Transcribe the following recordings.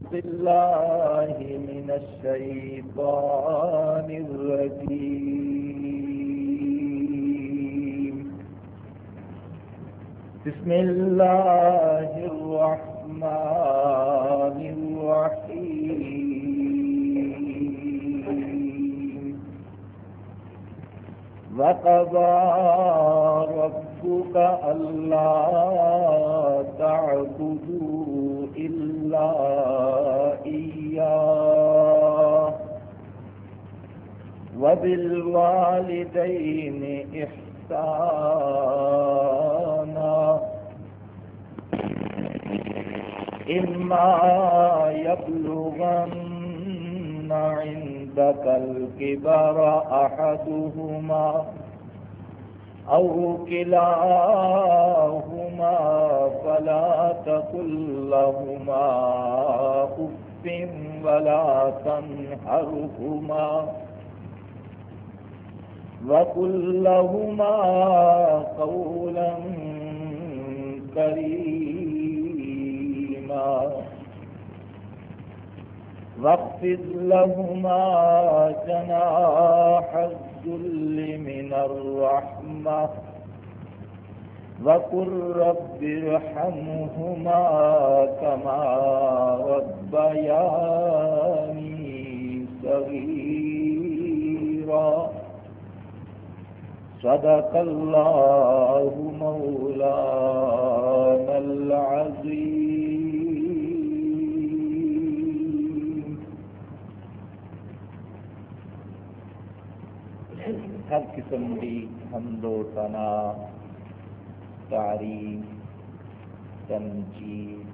بالله من الشيطان الرجيم. بسم الله الرحمن الرحيم. وقضى ربك ألا تعبدوا إلا إياه. وبالوالدين إحسانا. إما يبلغن عندك الكبر أحدهما أو كلاهما لهما فلا تقل لهما أف ولا تنهرهما وقل لهما قولا كريما واخفض لهما جناح الذل من الرحمة وقل رب ارحمهما كما ربياني صغيرا صدق الله مولانا العظيم ہر قسم کی حمد و ثنا تعریف، تنجید،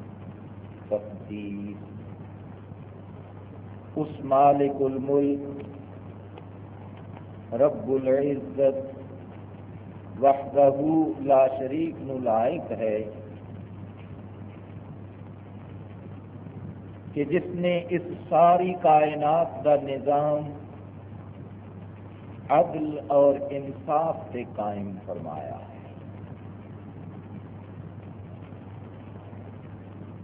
تقدیر۔ اس مالک الملک، رب العزت، وحدہ لا شریک لائق ہے، کہ جس نے اس ساری کائنات کا نظام، عدل اور انصاف سے قائم فرمایا ہے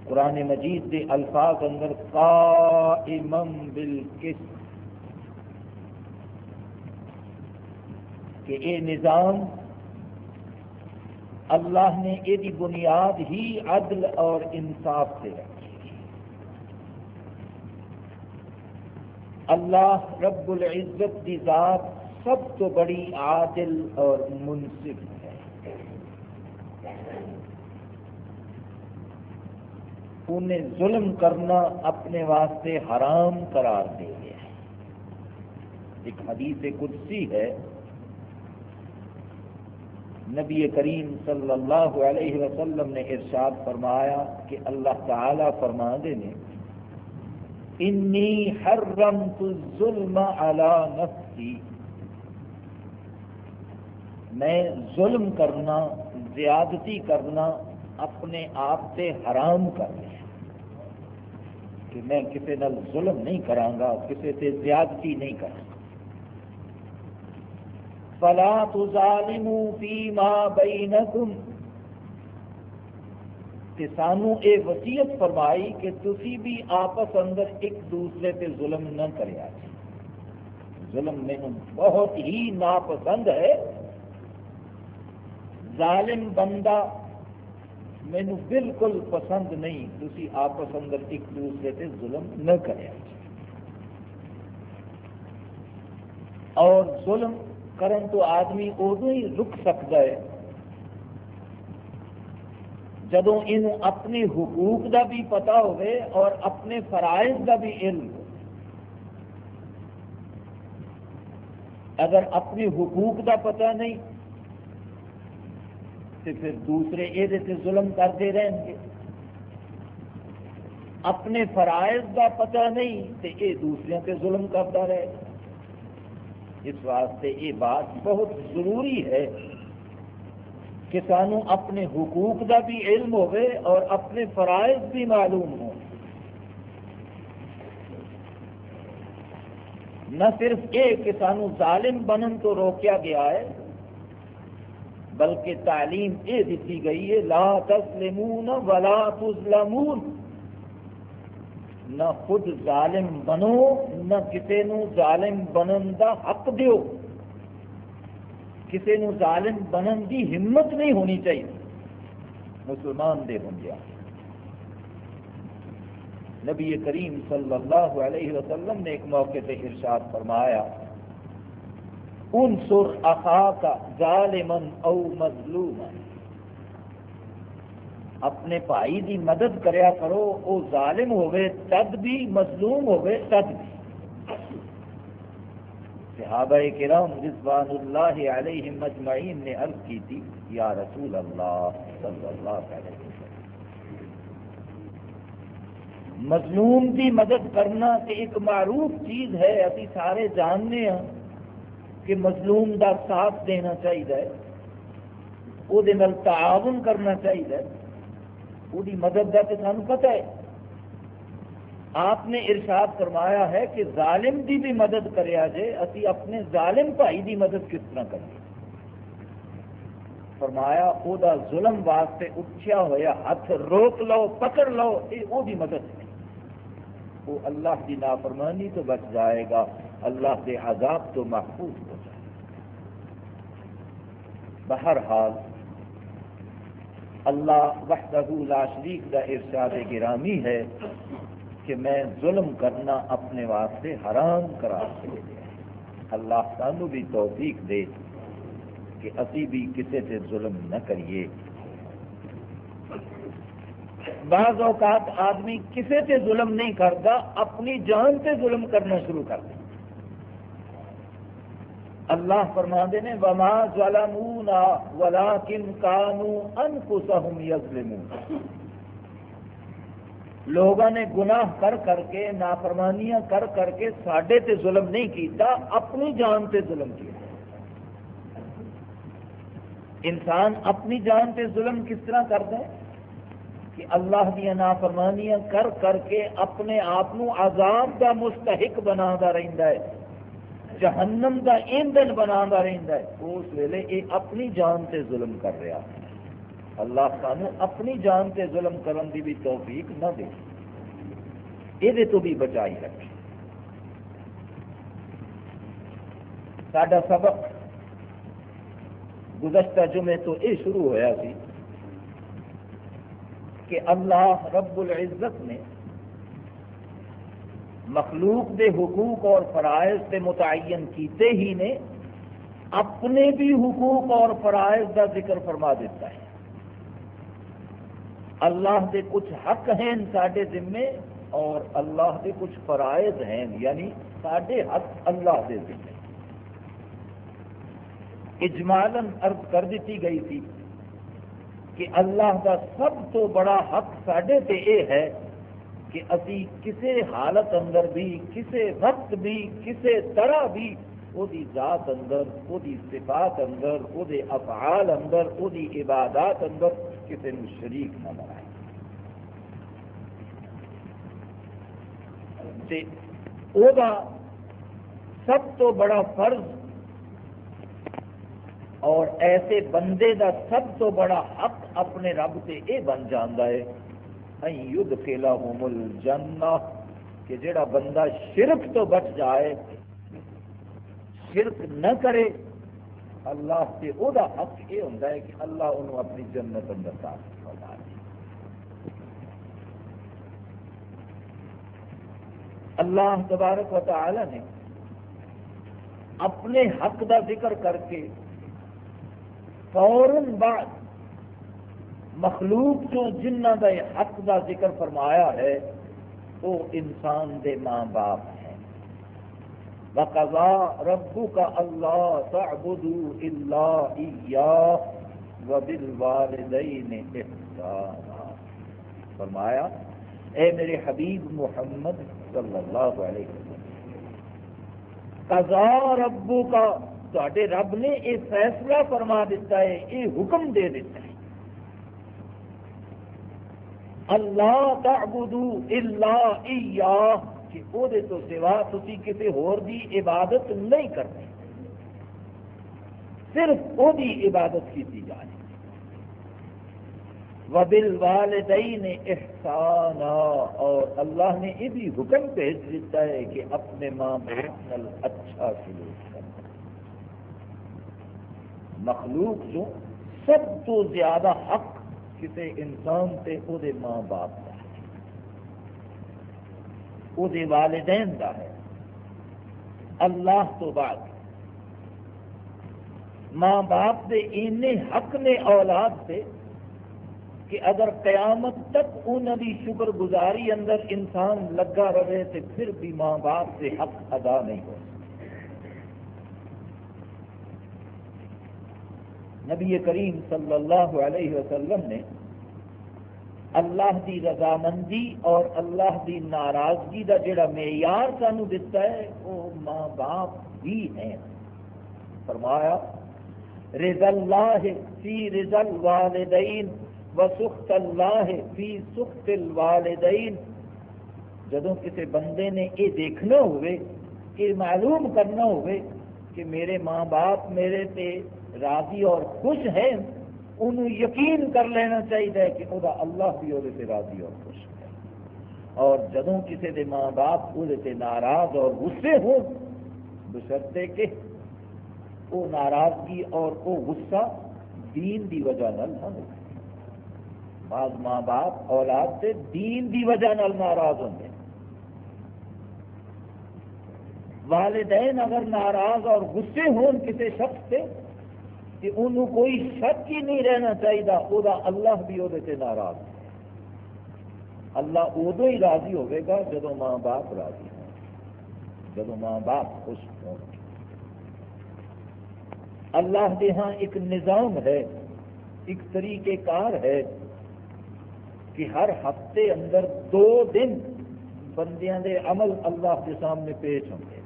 قرآن مجید کے الفاظ اندر قائمم بالقسط کہ یہ نظام اللہ نے یہ بنیاد ہی عدل اور انصاف سے رکھی اللہ رب العزت کی ذات سب تو بڑی عادل اور منصف ہے۔ انہیں ظلم کرنا اپنے واسطے حرام قرار دے گیا ہے۔ ایک حدیث قدسی ہے۔ نبی کریم صلی اللہ علیہ وسلم نے ارشاد فرمایا کہ اللہ تعالی فرما دے نے، انی حرمت الظلم علی نفسی. میں ظلم کرنا، زیادتی کرنا اپنے آپ سے حرام کر لیا کہ میں کسی نال ظلم نہیں کرانگا کسی سے زیادتی نہیں کروں فلا تظالموا فيما بينكم کہ سانو اے وصیت فرمائی کہ تسی بھی آپس اندر ایک دوسرے پہ ظلم نہ کریا ظلم میں بہت ہی ناپسند ہے۔ ظالم بندہ مینو بالکل پسند نہیں، تسی آپس اندر ایک دوسرے پہ ظلم نہ کریا۔ اور ظلم کرن تو آدمی ادو ہی رک سکتا ہے۔ جدو ان اپنے حقوق دا بھی پتا ہوئے اور اپنے فرائض دا بھی علم ہو اگر اپنے حقوق دا پتا نہیں تو پھر دوسرے یہ ظلم کرتے رہیں گے۔ اپنے فرائض دا پتا نہیں تو یہ دوسرے سے ظلم کرتا رہے۔ اس واسطے یہ بات بہت ضروری ہے کہ سانو اپنے حقوق کا بھی علم ہوئے اور اپنے فرائض بھی معلوم ہو نہ صرف یہ کہ سانو ظالم بنن تو روکیا گیا ہے بلکہ تعلیم یہ دیتی گئی ہے، لا تسلمون ولا تظلمون۔ نہ خود ظالم بنو، نہ کسی نو ظالم بنن دا حق دیو۔ کسی نو ظالم بنن دی ہمت نہیں ہونی چاہیے۔ مسلمان دے ہوں گیا نبی کریم صلی اللہ علیہ وسلم نے ایک موقع پہ ارشاد فرمایا انصر اخاک ظالما او مظلوما۔ اپنے بھائی دی مدد کریا کرو، او ظالم ہوئے، تد بھی مظلوم ہوئے، تد بھی۔ صحابہ کرام رضوان اللہ علیہ مجمعین نے عرض کی تھی، یا رسول اللہ صلی اللہ علیہ وسلم، مظلوم دی مدد کرنا تے ایک معروف چیز ہے، ابھی سارے جاننے ہیں۔ کہ مظلوم دا ساتھ دینا چاہیے وہ تعاون کرنا چاہیے۔ وہ مدد کا تو سانو پتا ہے۔ آپ نے ارشاد فرمایا ہے کہ ظالم دی بھی مدد کریا جے اسی اپنے ظالم بھائی دی مدد کس طرح کریں فرمایا، او دا ظلم واسطے اٹھیا ہوا ہاتھ روک لو، پکڑ لو یہ وہ دی مدد ہے۔ وہ اللہ کی نافرمانی تو بچ جائے گا، اللہ کے عذاب تو محفوظ بہرحال اللہ وحدہ لا شریک کا ارشاد گرامی ہے کہ میں ظلم کرنا اپنے واسطے حرام کرا کے دیا اللہ سانو بھی توفیق دے کہ اسی بھی کسی سے ظلم نہ کریے۔ بعض اوقات آدمی کسی سے ظلم نہیں کرتا، اپنی جان سے ظلم کرنا شروع کر دیں اللہ فرما دے نے، وما ظلمونا ولكن كانوا انفسهم يظلمون. لوگوں نے گناہ کر کر کے، نافرمانیاں کر کر کے ساڈے تے ظلم نہیں کیتا، اپنی جان تے ظلم کیا انسان اپنی جان تے ظلم کس طرح کرتا ہے؟ کہ اللہ دیا نافرمانیاں کر کر کے اپنے آپ عذاب کا مستحق بنا رہتا ہے۔ جہنم کا ایندھن بنا رہتا ہے۔ اس ویلے یہ اپنی جان سے ظلم کر رہا ہے۔ اللہ سانو اپنی جان سے ظلم کرن دی بھی توفیق نہ دے۔ یہ تو بھی بچائی رکھے۔ سڈا سبق گزشتہ جمعے تو یہ شروع ہوا سی کہ اللہ رب العزت نے مخلوق دے حقوق اور فرائض سے متعین کیتے ہی نے اپنے بھی حقوق اور فرائض کا ذکر فرما دیتا ہے۔ اللہ دے کچھ حق ہیں سڈے ذمے اور اللہ دے کچھ فرائض ہیں یعنی سڈے حق اللہ دے ذمے۔ اجمالن عرض کر دیتی گئی تھی کہ اللہ کا سب تو بڑا حق سڈے تے یہ ہے۔ کہ اسی کسے حالت اندر بھی، کسے وقت بھی، کسے طرح بھی وہ دی ذات اندر، وہ دی صفات اندر، وہ دے افعال اندر، وہ دی عبادات اندر کسی نے شریک نہ بنائے۔ تے او دا سب تو بڑا فرض اور ایسے بندے دا سب تو بڑا حق اپنے رب سے یہ بن جانا ہے۔ یدھ کھیلا جانا کہ جڑا بندہ شرک تو بچ جائے، شرک نہ کرے، اللہ سے وہ حق یہ ہوتا ہے کہ اللہ انہوں اپنی جنت اندر داخل فرما دے۔ اللہ تبارک و تعالی نے اپنے حق کا ذکر کر کے فوراً بعد مخلوق جو جنہ کا حق کا ذکر فرمایا ہے وہ انسان دے ماں باپ ہیں۔ وقضا ربك الله تعبدوا الا اياه احسانا فرمایا، اے میرے حبیب محمد صلی اللہ علیہ وسلم قضا ربو کا تے رب نے یہ فیصلہ فرما دیتا ہے، یہ حکم دے دیتا ہے۔ اللہ تعبدوا الا ایاہ، کہ وہ تو سوا تھی کسی ہور دی عبادت نہیں کرتے۔ صرف وہ دی عبادت کی جائے وبل والدین احسان اور اللہ نے یہ بھی حکم بھیج دیتا ہے کہ اپنے ماں باپ اچھا سلوک کرنا مخلوق جو سب تو زیادہ حق کسی انسان سے وہ ماں باپ کا ہے۔ وہ والدین کا ہے۔ اللہ تو بعد ماں باپ دے اینے حق نے اولاد سے کہ اگر قیامت تک انہوں کی شکر گزاری اندر انسان لگا رہے تو پھر بھی ماں باپ سے حق ادا نہیں ہو نبی کریم صلی اللہ علیہ وسلم نے اللہ دی رضامندی اور اللہ دی ناراضگی دا جڑا معیار سانو دیتا ہے، وہ ماں باپ بھی ہیں۔ فرمایا، رضا اللہ فی رضا الوالدین وسخت اللہ فی سخت الوالدین۔ جدوں کسی بندے نے یہ دیکھنا ہوئے کہ معلوم کرنا ہوئے کہ میرے ماں باپ میرے تے راضی اور خوش ہیں، انہوں یقین کر لینا چاہیے کہ وہ اللہ بھی وہ راضی اور خوش ہے اور جدوں کسی دے ماں باپ وہ ناراض اور غصے ہو بشرتے کہ وہ ناراضگی اور وہ غصہ دین دی وجہ نہ ہو۔ بعض ماں باپ اولاد سے دین دی وجہ نال ناراض ہوں والدین اگر ناراض اور غصے ہون کسی شخص سے کہ انہوں کوئی شک ہی نہیں رہنا چاہیے وہ اللہ بھی وہ ناراض۔ ہے اللہ ادو ہی راضی ہوئے گا جب ماں باپ راضی ہوں۔ جب ماں باپ خوش ہوں۔ اللہ کے ہاں ایک نظام ہے، ایک طریقہ کار ہے کہ ہر ہفتے اندر دو دن بندیاں دے عمل اللہ کے سامنے پیش ہوں گے۔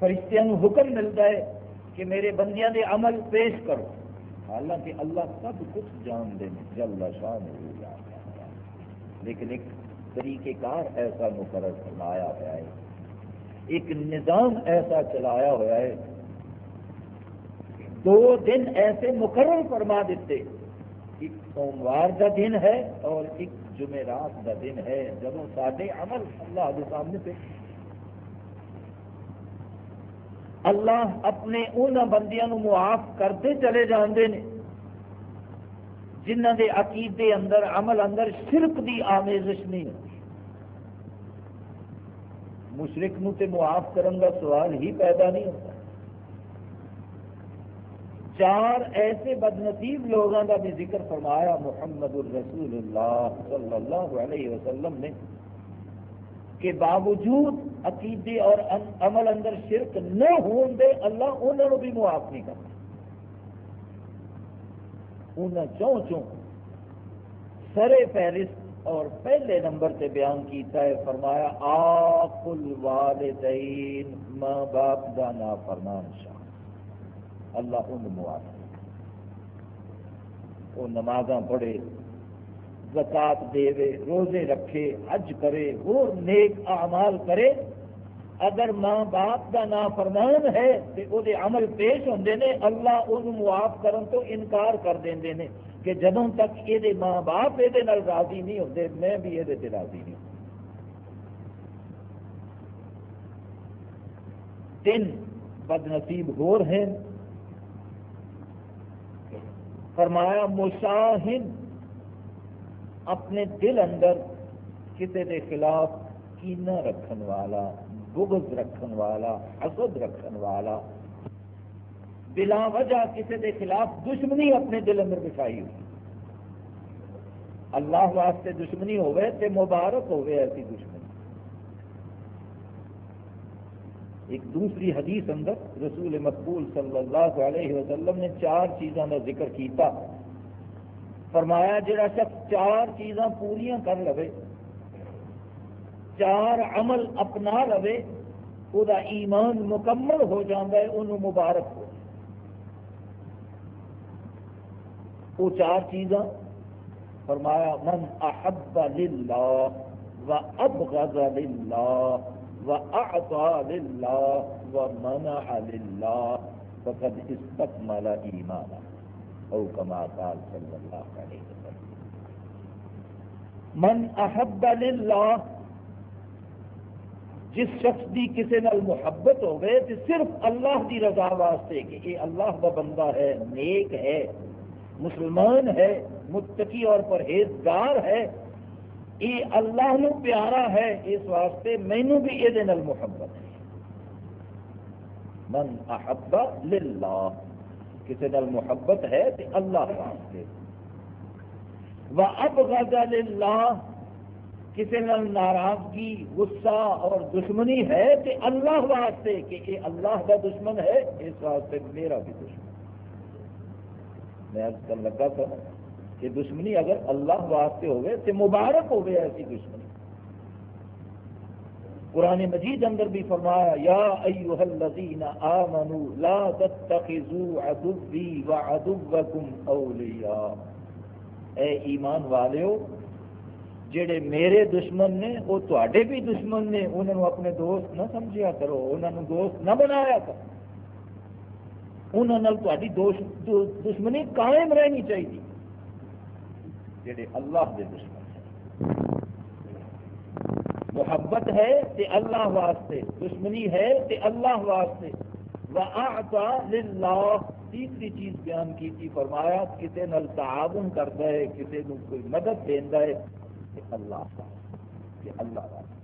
فرشتیاں حکم ملتا ہے کہ میرے بندیاں دے عمل پیش کرو۔ حالانکہ اللہ سب کچھ جان دے جل شاہ لیکن ایک طریقہ کار ایسا مقرر فرمایا ہوا ہے۔ ایک نظام ایسا چلایا ہوا ہے۔ دو دن ایسے مقرر فرما دیتے۔ ایک سوموار کا دن ہے اور ایک جمعرات کا دن ہے۔ جب سارے عمل اللہ کے سامنے پہ اللہ اپنے ان بندیاں معاف کرتے چلے جاندے نے۔ جنہ دے عقیدے اندر، عمل اندر شرک دی آمیزش نہیں ہوتی۔ مشرق نو تے معاف کرن کا سوال ہی پیدا نہیں ہوتا۔ چار ایسے بدنصیب لوگوں کا بھی ذکر فرمایا، محمد الرسول اللہ صلی اللہ علیہ وسلم نے۔ کہ باوجود عقیدے اور عمل اندر شرک نہ ہون دے اللہ انہوں بھی معاف نہیں کرتا۔ انہیں چوں چوں سرے فہرست اور پہلے نمبر سے بیان کیتا ہے، فرمایا، آپ الوالدین، ماں باپ کا نا فرمان شاہ۔ اللہ ان معاف وہ نمازاں پڑھے۔ زکات دے روزے رکھے، حج کرے، وہ نیک اعمال کرے۔ اگر ماں باپ کا نا فرمان ہے تو وہ عمل پیش ہوتے ہیں اللہ ان معاف کرن تو انکار کر دیں نے کہ جدوں تک یہ ماں باپ یہ راضی نہیں ہوتے میں بھی یہ راضی نہیں تین بد نصیب ہیں۔ فرمایا، مشاہد اپنے دل اندر کسی کے خلاف کینا رکھن والا، بغض رکھن والا، حسد رکھن والا، بلا وجہ کسی کے خلاف دشمنی اپنے دل اندر بچائی ہوئی۔ اللہ واسطے دشمنی ہوئے تے مبارک ہوئے ایسی دشمنی۔ ایک دوسری حدیث اندر رسول مقبول صلی اللہ علیہ وسلم نے چار چیزوں کا ذکر کیتا۔ فرمایا جڑا شخص چار چیزاں پوریا کر لو چار عمل اپنا لو وہ ایمان مکمل ہو جاتا ہے انہوں مبارک ہو۔ وہ چار چیزاں، فرمایا، من احب للہ و ابغض للہ و اعطا للہ و منع للہ، فقد استکمل ایمانا۔ او کما قال صلی اللہ علیہ وسلم. من احب للہ، جس شخص کی کسی نال محبت ہوئے تو صرف اللہ کی رضا واسطے کہ یہ اللہ کا بندہ ہے، نیک ہے، مسلمان ہے، متقی اور پرہیزگار ہے یہ اللہ نو پیارا ہے، اس واسطے مینو بھی یہ محبت ہے۔ من احب للہ کسی نال محبت ہے تو اللہ واسطے و اب للہ، کسی نال ناراضگی، غصہ اور دشمنی ہے کہ اللہ واسطے کہ یہ اللہ کا دشمن ہے، اس واسطے میرا بھی دشمن۔ میں آج کل لگا تھا کہ دشمنی اگر اللہ واسطے ہوئے تو مبارک ہوئے ایسی دشمنی قرآن مجید اندر بھی فرمایا، یا ایوہ الذین آمنوا لا تتخذوا عدوی وعدوکم اولیاء۔ اے ایمان والےو جڑے میرے دشمن نے وہ تے بھی دشمن نے انہوں نے اپنے دوست نہ سمجھیا کرو انہوں نے دوست نہ بنایا کرو۔ انہوں تاری دشمنی قائم رہنی چاہیے جڑے اللہ دے دشمن ہیں۔ محبت ہے تے اللہ واسطے، دشمنی ہے تے اللہ واسطے۔ وَأَعْطَى تیسری چیز بیان کی تھی، فرمایا کسی نل تعاون کرتا ہے کسی نو کوئی مدد دینا ہے کہ اللہ کہ اللہ واسطے۔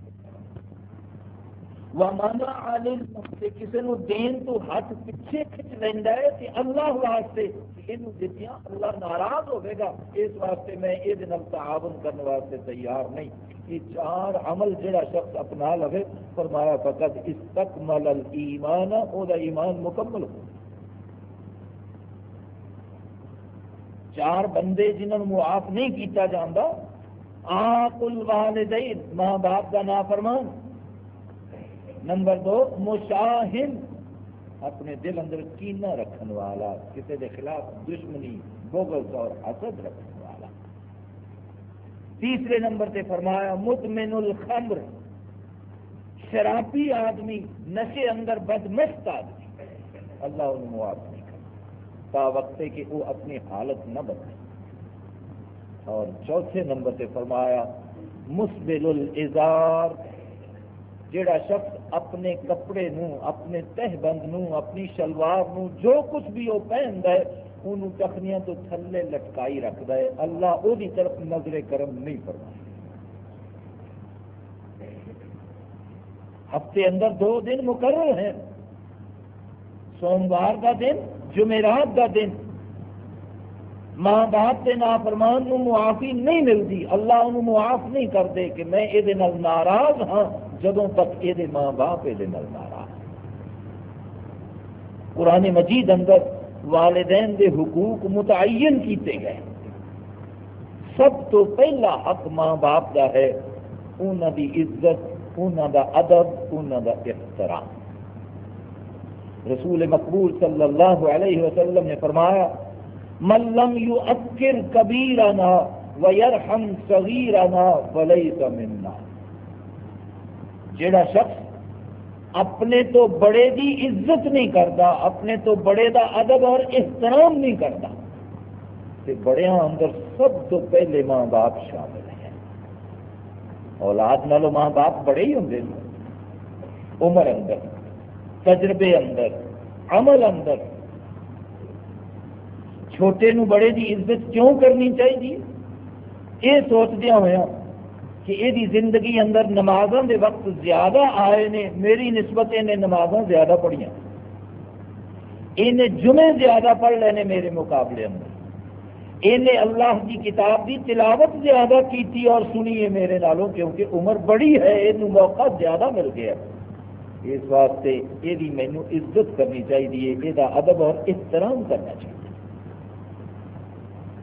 ومانا عالم سے کسی نو دین تو ہاتھ پیچھے کھچ لینا ہے کہ اللہ واسطے یہ دیتیاں اللہ ناراض ہوئے گا، اس واسطے میں یہ تعاون کرنے واسطے تیار نہیں۔ یہ چار عمل جڑا شخص اپنا لگے فرمایا فقط استقمل الایمان او دا ایمان مکمل ہو۔ چار بندے جنہوں معاف نہیں کیتا جاندہ آق الوالدین، ماں باپ کا نافرمان۔ نمبر دو مشاہن اپنے دل اندر کینہ رکھن والا کسی کے خلاف دشمنی، بغض اور حسد رکھن والا۔ تیسرے نمبر تے فرمایا مطمئن الخمر۔ شرابی آدمی، نشے اندر بدمست آدمی۔ اللہ انہوں معاف نہیں کرتا تا وقت کہ وہ اپنی حالت نہ بدلے۔ اور چوتھے نمبر سے فرمایا، مسبل الازار۔ جڑا شخص اپنے کپڑے نو اپنے تہ بند نو اپنی شلوار نو جو کچھ بھی وہ پہنتا ہے انہوں ٹخنیاں تو تھلے لٹکائی رکھتا ہے۔ اللہ وہ طرف نظر کرم نہیں فرما ہفتے اندر دو دن مقرر ہیں۔ سوموار کا دن، جمعرات کا دن۔ ماں باپ کے نافرمان نو معافی نہیں ملتی اللہ انہوں معاف نہیں کرتے کہ میں یہ ناراض ہاں۔ جدوں تک یہ ماں باپ یہ ناراض قرآن مجید اندر والدین دے حقوق متعین کیتے گئے۔ سب تو پہلا حق ماں باپ کا ہے انہوں دی عزت انہوں دا ادب انہوں دا احترام۔ رسول مقبول صلی اللہ علیہ وسلم نے فرمایا ملم یو اکر کبیرنا ویرحم صغیرنا فلیس منا۔ جڑا شخص اپنے تو بڑے دی عزت نہیں کرتا، اپنے تو بڑے دا ادب اور احترام نہیں کرتا بڑے اندر سب تو پہلے ماں باپ شامل ہیں۔ اولاد نالو ماں باپ بڑے ہی ہوں عمر اندر، تجربے اندر، عمل اندر۔ چھوٹے نو بڑے دی عزت کیوں کرنی چاہیے؟ یہ سوچدیا ہوا کہ یہ زندگی اندر نمازوں دے وقت زیادہ آئے نے، میری نسبت انہیں نمازوں زیادہ پڑھیا انہیں جمعے زیادہ پڑھ لینے میرے مقابلے اندر۔ انہیں اللہ کی کتاب کی تلاوت زیادہ کیتی اور سنی ہے میرے نالوں، کیونکہ عمر بڑی ہے یہ موقع زیادہ مل گیا۔ اس واسطے یہ مینو عزت کرنی چاہیے یہ ادب اور احترام کرنا چاہیے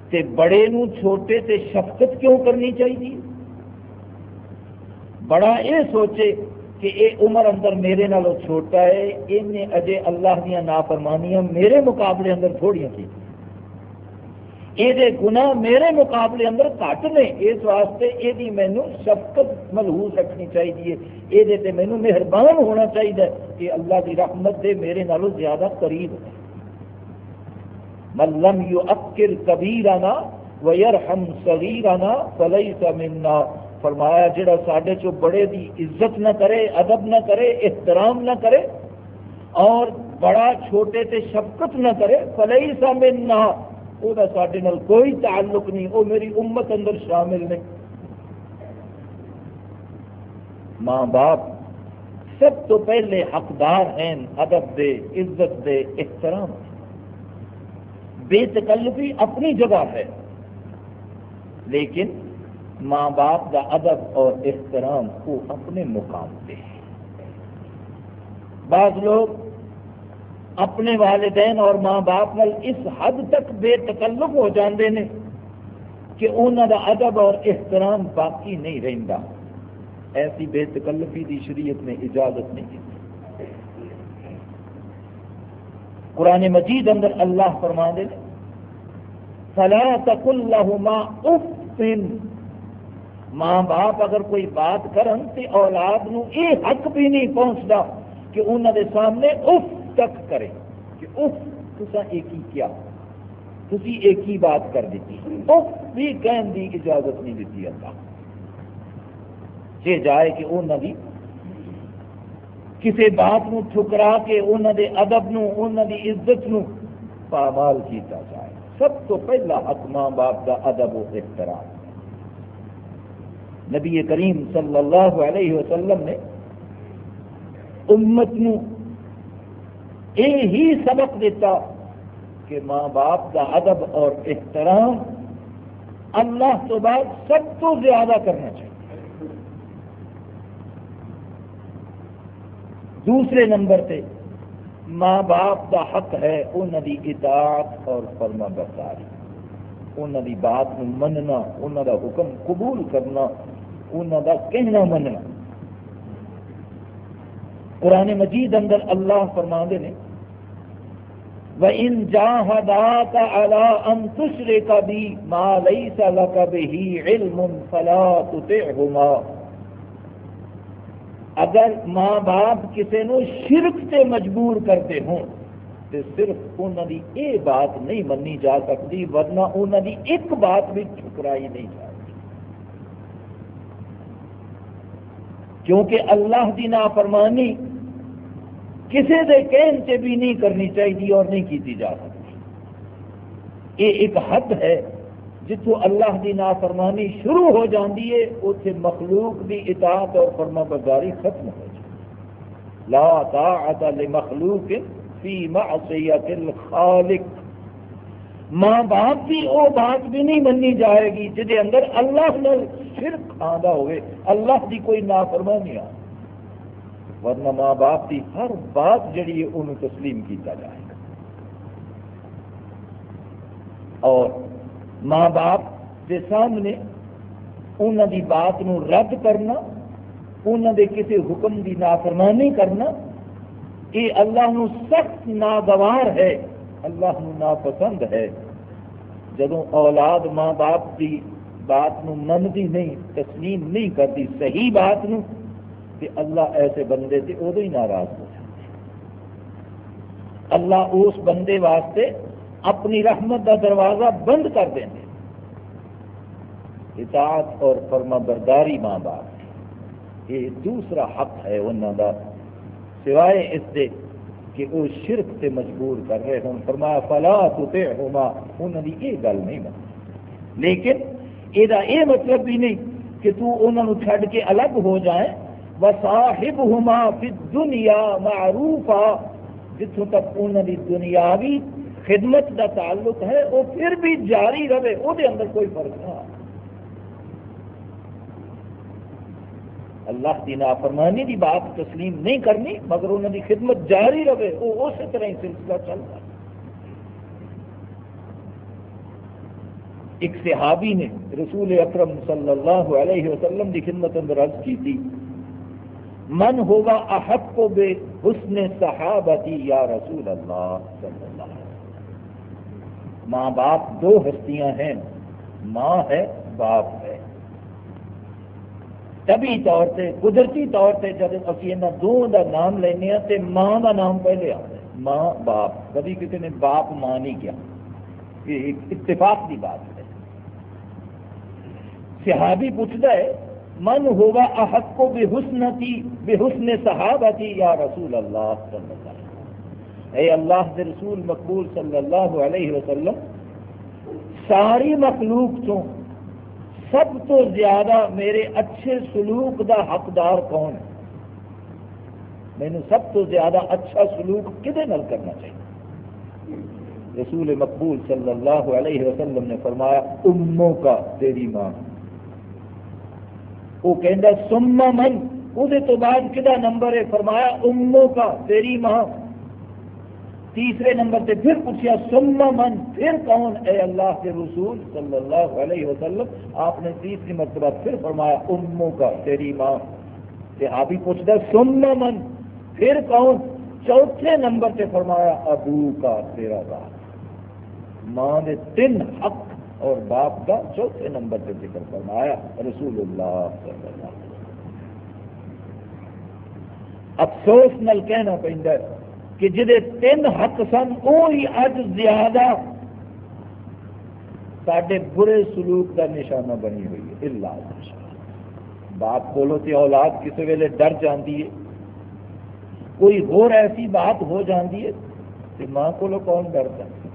تے بڑے نو چھوٹے تے شفقت کیوں کرنی چاہیے بڑا یہ سوچے کہ یہ عمر اندر میرے نالوں چھوٹا ہے انہیں اجے اللہ دیا نافرمانیاں میرے مقابلے اندر تھوڑی تھی یہ گناہ میرے مقابلے اندر گھٹ نے، اس واسطے یہ مینو شفقت ملحوظ رکھنی چاہیے یہ مینو مہربان ہونا چاہیے کہ اللہ کی رحمت دے میرے نالوں زیادہ قریب ہے ملم یو اکر کبھی کبیرانا ویرحم صغیرانا فلیس منا۔ فرمایا جڑا ساڈے چو بڑے دی عزت نہ کرے، ادب نہ کرے، احترام نہ کرے اور بڑا چھوٹے تے شفقت نہ کرے فلیس منا وہ سڈے کوئی تعلق نہیں وہ میری امت اندر شامل نہیں۔ ماں باپ سب تو پہلے حقدار ہیں، ادب دے، عزت دے، احترام۔ بے تکلفی اپنی جگہ ہے، لیکن ماں باپ کا ادب اور احترام کو اپنے مقام پہ ہے۔ بعض لوگ اپنے والدین اور ماں باپ نل اس حد تک بے تکلف ہو جاندے نے کہ انہوں کا ادب اور احترام باقی نہیں رہتا ایسی بے تکلفی دی شریعت نے اجازت نہیں دی۔ قرآن مجید اندر اللہ فرما دے فلا تک اللہ اف ماں باپ اگر کوئی بات کرن تو اولاد نو یہ حق بھی نہیں پہنچتا کہ انہوں دے سامنے اف تک کرے، کہ اف تسا ایک ہی کیا؟ تھی ایک ہی بات کر دیتی اف بھی کہن دی اجازت نہیں دیتی اللہ۔ جی جائے کہ انہوں دی کسی بات نو ٹھکرا کے انہوں دے ادب نو انہوں دی عزت نو پامال کیتا جائے۔ سب تو پہلا حق ماں باپ کا ادب و احترام۔ نبی کریم صلی اللہ علیہ وسلم نے امت نو ہی سبق دیتا کہ ماں باپ کا ادب اور احترام اللہ تو بعد سب تو زیادہ کرنا چاہیے۔ دوسرے نمبر پہ ماں باپ کا حق ہے انہوں کی اطاعت اور فرما برداری انہوں کی بات مننا انہوں کا حکم قبول کرنا انہوں کا کہنا مننا۔ قرآن مجید اندر اللہ فرما دے وَإِن جَاهَدَاكَ عَلَىٰ أَن تُشْرِكَ بِي مَا لَيْسَ لَكَ بِهِ عِلْمٌ فَلَا تُطِعْهُمَا۔ اگر ماں باپ کسی نو شرک سے مجبور کرتے ہوں، تو صرف انہوں کی یہ بات نہیں منی جا سکتی، ورنہ انہوں کی ایک بات بھی ٹھکرائی نہیں جا سکتی کیونکہ اللہ کی نافرمانی کسی دے کہن سے بھی نہیں کرنی چاہیے اور نہیں کی جا سکتی۔ یہ ایک حد ہے جتوں اللہ کی نافرمانی شروع ہو جاتی ہے اتنے مخلوق کی اطاعت اور فرما برداری ختم ہو جائے لا طاعت لمخلوق فی معصیت الخالق۔ ماں باپ کی وہ بات بھی نہیں منی جائے گی جہد اندر اللہ نے شرک آدھا ہوئے، اللہ کی کوئی نافرمانی آ۔ ورنہ ماں باپ کی ہر بات جڑی ہے انہوں تسلیم کیتا جائے گا۔ اور ماں باپ کے سامنے انہوں کی بات نو رد کرنا انہوں دے کسی حکم کی نافرمانی کرنا، یہ اللہ نو سخت ناگوار ہے، اللہ نو ناپسند ہے۔ جدو اولاد ماں باپ کی بات نو منتی نہیں، تسلیم نہیں کرتی صحیح بات نو، کہ اللہ ایسے بندے سے ادو ہی ناراض ہو جاتے اللہ اس بندے واسطے اپنی رحمت کا دروازہ بند کر دیں اطاعت اور فرما برداری ماں باپ، یہ دوسرا حق ہے انہوں کا سوائے اس سے کہ وہ شرک سے مجبور کر رہے ہوں۔ فرمایا، فلا تے ہوما انہوں نے یہ گل نہیں بنتی لیکن یہ مطلب بھی نہیں کہ تو انہوں چھڈ کے الگ ہو جائیں۔ وصاحب ہوما پھر دنیا معروف جتوں تک انہوں کی دنیاوی خدمت کا تعلق ہے، وہ پھر بھی جاری رہے۔ وہ اندر کوئی فرق نہ اللہ کی نافرمانی کی بات تسلیم نہیں کرنی، مگر انہوں کی خدمت جاری رہے وہ اسی طرح ہی سلسلہ چلتا ایک صحابی نے رسول اکرم صلی اللہ علیہ وسلم کی خدمت اندر عرض کی تھی، من ہوگا احق کو بے حسن صحابتی یا رسول اللہ؟ صلی اللہ علیہ وسلم۔ ماں باپ دو ہستیاں ہیں، ماں ہے، باپ ہے۔ طبی طور سے قدرتی طور سے جب ابھی یہاں دونوں کا نام لینا تو ماں کا نام پہلے آتا ہے ماں، باپ۔ کبھی کسی نے باپ ماں نہیں کیا۔ یہ اتفاق کی بات ہے۔ صحابی پوچھتا ہے، من ہوا احق کو بے حسن تھی بے حسن صحابہ تھی یا رسول اللہ صلی اللہ علیہ وسلم؟ اے اللہ کے رسول مقبول صلی اللہ علیہ وسلم، ساری مخلوق تو سب تو زیادہ میرے اچھے سلوک دا حقدار کون ہے؟ مینو سب تو زیادہ اچھا سلوک کدے نل کرنا چاہیے؟ رسول مقبول صلی اللہ علیہ وسلم نے فرمایا، اموں کا تیری ماں۔ وہ کہہ سما من۔ وہ تو بعد کدا نمبر ہے؟ فرمایا، اموں کا تیری ماں۔ تیسرے نمبر سے پھر پوچھا سما من، پھر کون؟ اے اللہ کے رسول صلی اللہ علیہ وسلم، آپ نے تیسری مرتبہ پھر فرمایا، اموں کا، تیری ماں۔ کہ آپ ہی پوچھتا سما من، پھر کون؟ چوتھے نمبر سے فرمایا، ابو کا، تیرا باپ۔ ماں نے تین حق اور باپ کا چوتھے نمبر پہ ذکر فرمایا، رسول اللہ صلی اللہ علیہ وسلم۔ افسوس نل کہنا پہ کہ جہے تین حق سن وہی اج زیادہ سڈے برے سلوک کا نشانہ بنی ہوئی ہے۔ اللہ۔ باپ بولو تو اولاد کسی ویلے ڈر جاتی ہے۔ کوئی ہو ایسی بات ہو جاتی ہے کہ ماں کو کون ڈرتا ہے۔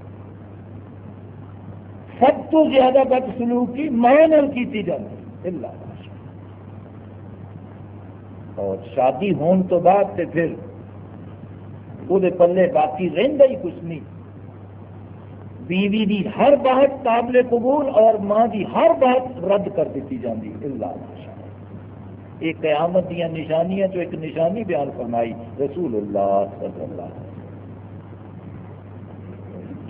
سب تو زیادہ بد سلوکی ماں کی جاتی اللہ۔ اور شادی ہون تو بعد سے پھر وہ پلے باقی رہتا ہی کچھ نہیں۔ بیوی دی ہر بات قابل قبول اور ماں دی ہر بات رد کر دیتی جاتی اللہ یہ قیامت دیا نشانیاں جو ایک نشانی بیان فرمائی، رسول اللہ صلی اللہ علیہ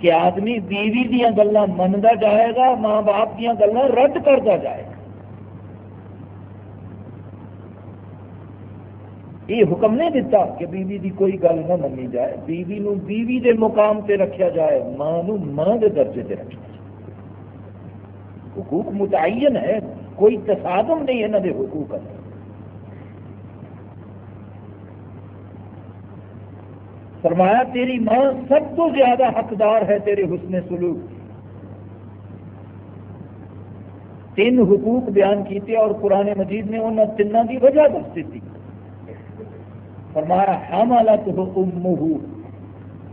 کہ آدمی بیوی دیا گلا منتا جائے گا، ماں باپ دیا گلا رد کرتا جائے گا۔ یہ حکم نہیں دیتا کہ بیوی دی کوئی گل نہ منی جائے۔ بیوی نو بیوی دے مقام تے رکھیا جائے، ماں نو ماں دے درجے تے رکھا جائے۔ حقوق متعین ہے، کوئی تصادم نہیں ہے دے حقوق ہے فرمایا، تیری ماں سب تو زیادہ حقدار ہے تیرے حسن سلوک۔ تین حقوق بیان کیتے اور قرآن مجید نے انہوں تین کی وجہ دس دیتی۔ فرمایا حملت ہو امہ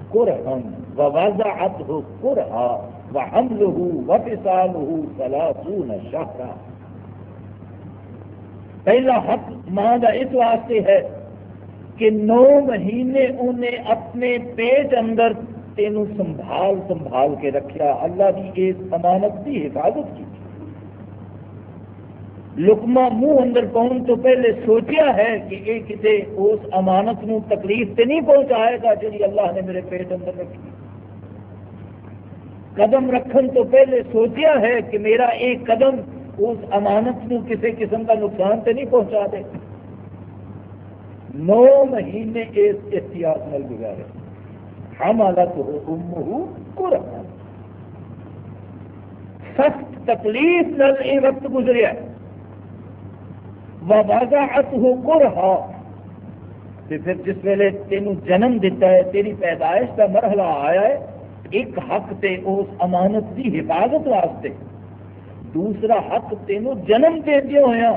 قرہم و ہو قرہا و حملہ و شہرہ پہلا حق ماں کا اس واسطے ہے کہ نو مہینے انہیں اپنے پیٹ اندر تینوں سنبھال سنبھال کے رکھیا، اللہ کی اس امانت کی حفاظت کی۔ لکما منہ اندر پہنچ تو پہلے سوچیا ہے کہ یہ کسی اس امانت نو تکلیف سے نہیں پہنچائے گا جی اللہ نے میرے پیٹ اندر رکھی۔ قدم رکھن تو پہلے سوچیا ہے کہ میرا ایک قدم اس امانت نو کسی قسم کا نقصان سے نہیں پہنچا دے۔ نو مہینے اس احتیاط نل گزارے۔ ہم حالت ہو سخت تکلیف نل یہ وقت گزریا۔ وضاحت ہو قرہا پھر جس ویلے تینوں جنم دیتا ہے، تیری پیدائش کا مرحلہ آیا ہے، ایک حق تے اس امانت کی حفاظت واسطے۔ دوسرا حق تینوں جنم دے دیا ہوا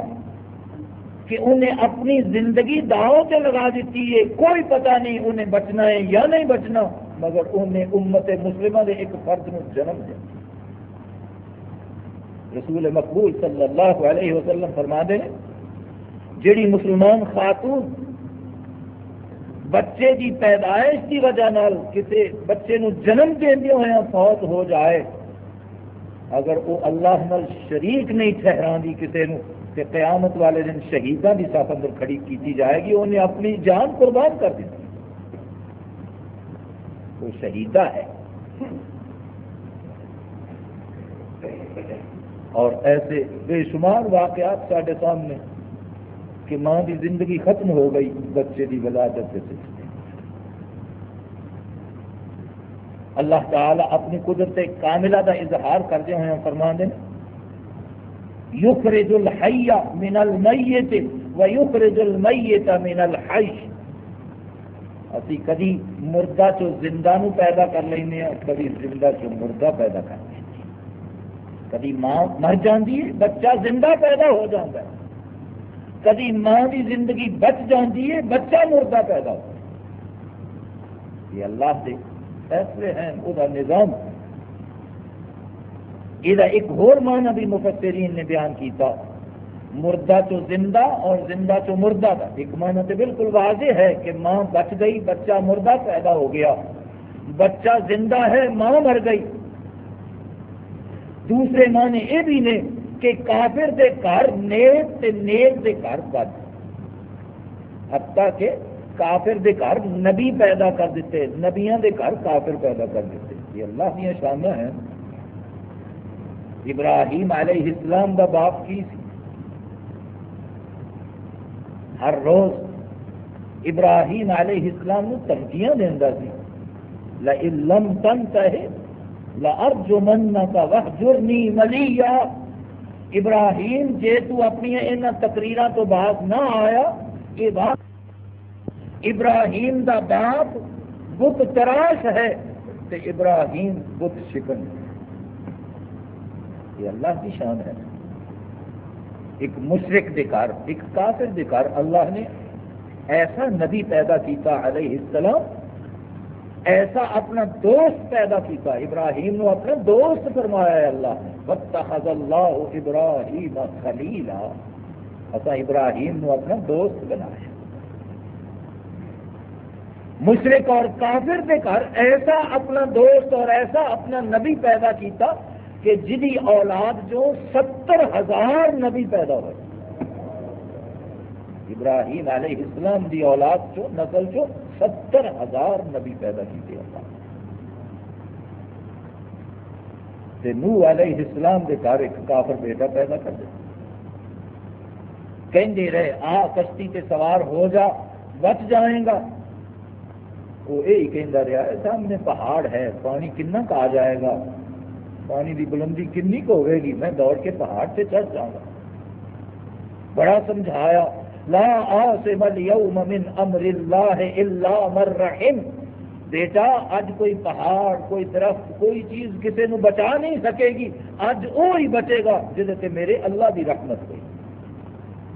کہ انہیں اپنی زندگی داؤں سے لگا دیتی ہے۔ کوئی پتہ نہیں انہیں بچنا ہے یا نہیں بچنا، مگر انہیں امت مسلمہ دے ایک فرد میں جنم دیا رسول مقبول صلی اللہ علیہ وسلم فرما دے جڑی مسلمان خاتون بچے کی پیدائش کی وجہ نال کسی بچے نو جنم دیا ہوا فوت ہو جائے، اگر وہ اللہ نال شریک نہیں ٹھہرا دی کسی نو کہ قیامت والے دن شہیدان کی ساتھ اندر کھڑی کی جائے گی انہیں اپنی جان قربان کر دی۔ وہ شہیدہ ہے۔ اور ایسے بے شمار واقعات سارے سامنے کہ ماں کی زندگی ختم ہو گئی، بچے کی ولادت سے اللہ تعالی اپنی قدرت کاملہ کا اظہار کرتے ہوئے فرما دیں یخرج الحی من المیت و یخرج المیت من الحی۔ اسی کدی مردہ چو زندہ نو پیدا کر لینے ہیں، کدی زندہ چو مردہ پیدا کر لینے کدی ماں مر جاتی ہے، بچہ زندہ پیدا ہو جاتا ہے۔ کدی ماں کی زندگی بچ جاتی ہے، بچہ مردہ پیدا ہو یہ اللہ کے فیصلے ہیں، وہ نظام۔ یہ ایک معنی بھی مفسرین نے بیان کیتا۔ مردہ تو زندہ اور زندہ تو مردہ کا ایک معنی تو بالکل واضح ہے کہ ماں بچ گئی، بچہ مردہ پیدا ہو گیا۔ بچہ زندہ ہے، ماں مر گئی۔ دوسرے معنی یہ بھی نے کہ کافر دے گھر نیک تے نیک دے گھر بد۔ حتیٰ کہ کافر دے گھر نبی پیدا کر دیتے، نبیاں دے گھر کافر پیدا کر دیتے۔ یہ اللہ دیا شانہ ہیں۔ ابراہیم علیہ السلام دا باپ کی سی؟ ہر روز ابراہیم علیہ السلام نے تمکیاں دینا سی۔ لم تن تہے لرجمنك وحجرني مليا ابراہیم جے تو اپنی ان تقریرا تو بعد نہ آیا، یہ بات ابراہیم دا باپ بت تراش ہے تے ابراہیم بت شکن یہ اللہ کی شان ہے۔ ایک مشرق دکار ایک کافر دکار اللہ نے ایسا نبی پیدا کیتا علیہ السلام، ایسا اپنا دوست پیدا کیتا، ابراہیم نو اپنا دوست فرمایا ہے اللہ نے۔ واتخذ اللہ ابراہیم خلیلا۔ ایسا ابراہیم نو اپنا دوست بنایا۔ مشرق اور کافر دے کر ایسا اپنا دوست اور ایسا اپنا نبی پیدا کیتا کہ جدی اولاد جو ستر ہزار نبی پیدا ہوئے۔ ابراہیم علیہ السلام دی اولاد چو نسل چو ستر ہزار نبی پیدا کیتے اللہ تے نو علیہ السلام دے گھر ایک کافر بیٹا پیدا کر دے۔ کہیں رہے، آ کشتی تے سوار ہو جا، بچ جائیں گا۔ وہ یہی کہہ رہا ہے، سامنے پہاڑ ہے، پانی کنا کا آ جائے گا؟ پانی دی بلندی کنی کو ہوئے گی؟ میں دوڑ کے پہاڑ سے چڑھ جاؤں گا۔ بڑا سمجھایا، لا عاصم اليوم من امر اللہ الا من رحم۔ بیٹا اج کوئی پہاڑ، کوئی درخت، کوئی چیز کسی نو بچا نہیں سکے گی۔ اج وہی بچے گا جہد میرے اللہ دی رحمت ہوئی۔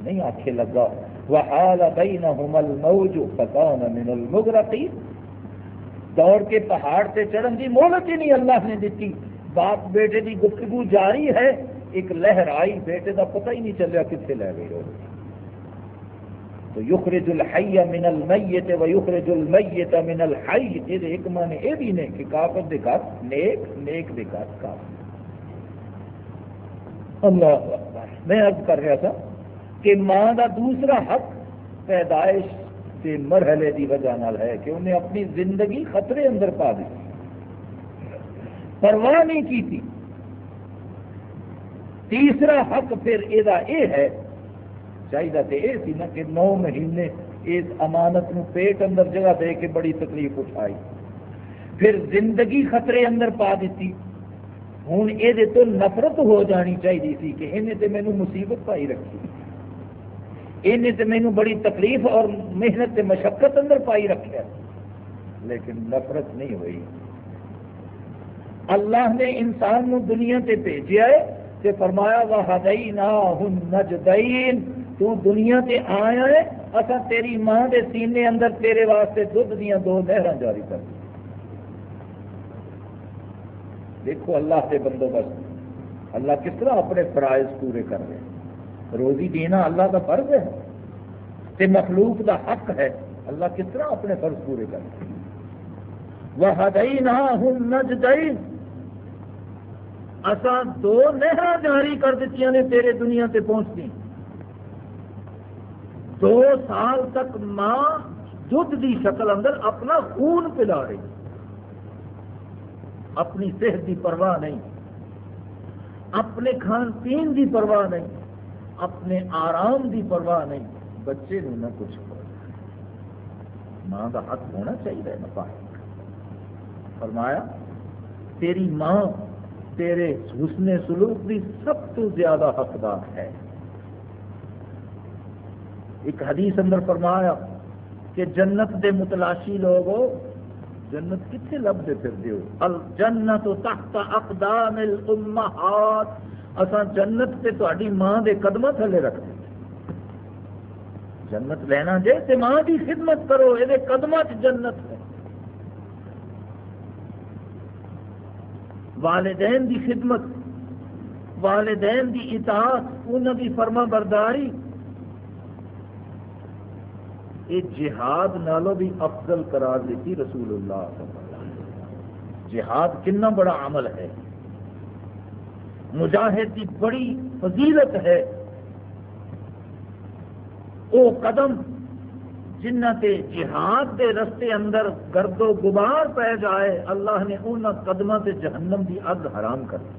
نہیں آخے لگا، وحال بینہم الموج فکان من المغرقین دوڑ کے پہاڑ سے چڑھن کی مہلت ہی نہیں اللہ نے دیتی باپ بیٹے کی گفتگو جاری ہے، ایک لہر آئی، بیٹے کا پتہ ہی نہیں چلیا کتنے لے گئی تو یخرج الحی من المیت و یخرج المیت من الحی. یہ ایک معنی یہ بھی نہیں کہ کافر دے گھر نیک نیک دے گھر کافر اللہ اکبر. میں عرض کر رہا تھا کہ ماں دا دوسرا حق پیدائش کے مرحلے دی وجہ نال ہے کہ انہیں اپنی زندگی خطرے اندر پا دی. پرواہ نہیں کی تھی. تیسرا حق پھر یہ ہے چاہیے تو یہ سی نا کہ نو مہینے اس امانت نو پیٹ اندر جگہ دے کے بڑی تکلیف اٹھائی۔ پھر زندگی خطرے اندر پا دیتی۔ ہوں یہ تو نفرت ہو جانی چاہیے سی کہ انہیں تو مینو مصیبت پائی رکھی۔ انہیں تو مینو بڑی تکلیف اور محنت مشقت اندر پائی رکھا لیکن نفرت نہیں ہوئی۔ اللہ نے انسان نو دنیا تے بھیجا ہے تے فرمایا وہ ہدئی نہ تو دنیا تے آیا ہے اصا تیری ماں دے سینے اندر تیرے واسطے دھد دیا دو نہر جاری کر دیکھو اللہ سے بندوبست۔ اللہ کس طرح اپنے فرائض پورے کر رہے روزی دینا اللہ کا فرض ہے تے مخلوق کا حق ہے۔ اللہ کس طرح اپنے فرض پورے کر رہے نہ ہوں اصا دو نہر جاری کر دیتی نے تیرے دنیا تے پہنچتی دو سال تک ماں دھد دی شکل اندر اپنا خون پلا رہی اپنی صحت دی پرواہ نہیں۔ اپنے کھان پین دی پرواہ نہیں۔ اپنے آرام دی پرواہ نہیں۔ بچے نے نہ کچھ ماں کا حق ہونا چاہیے نہ پا فرمایا، تیری ماں تیرے حسن سلوک کی سب تو زیادہ حقدار ہے۔ ایک حدیث اندر فرمایا کہ جنت دے متلاشی لوگ جنت کتنے لبتے پھر دیو؟ الجنت تحت اقدام الامہات۔ اساں جنت تے تہاڈی ماں دے قدمہ تھلے رکھ جنت لینا جے تے ماں دی خدمت کرو یہ قدمہ چ جنت ہے۔ والدین دی خدمت، والدین دی اطاعت انہوں دی فرما برداری یہ جہاد نالو بھی افضل قرار دیتی رسول اللہ صلی اللہ علیہ وسلم۔ جہاد کنا بڑا عمل ہے۔ مجاہد کی بڑی فضیلت ہے۔ وہ قدم جنہ تے جہاد دے رستے اندر گرد و غبار پہ جائے، اللہ نے ان قدموں سے جہنم دی اگ حرام کر دی۔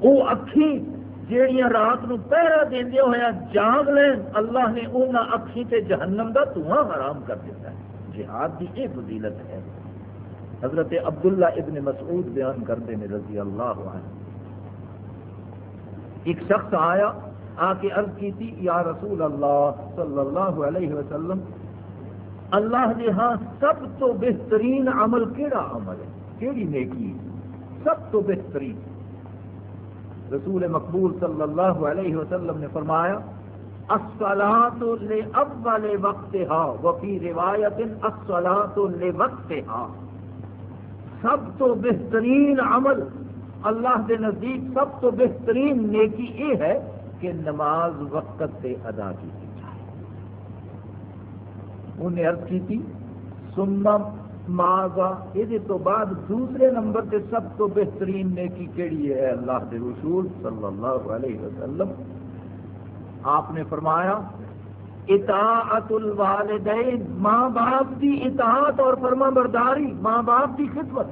وہ اکھی جیڑیاں رات نو پہرا دیندے ہویا جاگ لین۔ اللہ نے ان اکھی تے جہنم دا دھواں حرام کر دیتا ہے۔ جہاد دی یہ فضیلت ہے۔ حضرت عبداللہ ابن مسعود بیان کرتے ہیں رضی اللہ عنہ۔ ایک شخص آیا، آ کے عرض کی تھی، یا رسول اللہ صلی اللہ علیہ وسلم، اللہ نے ہاں سب تو بہترین عمل کیڑا عمل ہے؟ کیڑی نیکی؟ سب تو بہترین۔ رسول مقبول صلی اللہ علیہ وسلم نے فرمایا الصلاۃ لاول وقتها روایت سب تو بہترین عمل اللہ کے نزدیک سب تو بہترین نیکی یہ ہے کہ نماز وقت سے ادا کی جائے انہیں عرض کی تھی سما ماضا یہ تو بعد دوسرے نمبر سے سب تو بہترین نیکی کیڑی ہے اللہ کے رسول صلی اللہ علیہ وسلم۔ آپ نے فرمایا، اطاعت الوالدین، ماں باپ کی اطاعت اور فرما برداری ماں باپ کی خدمت۔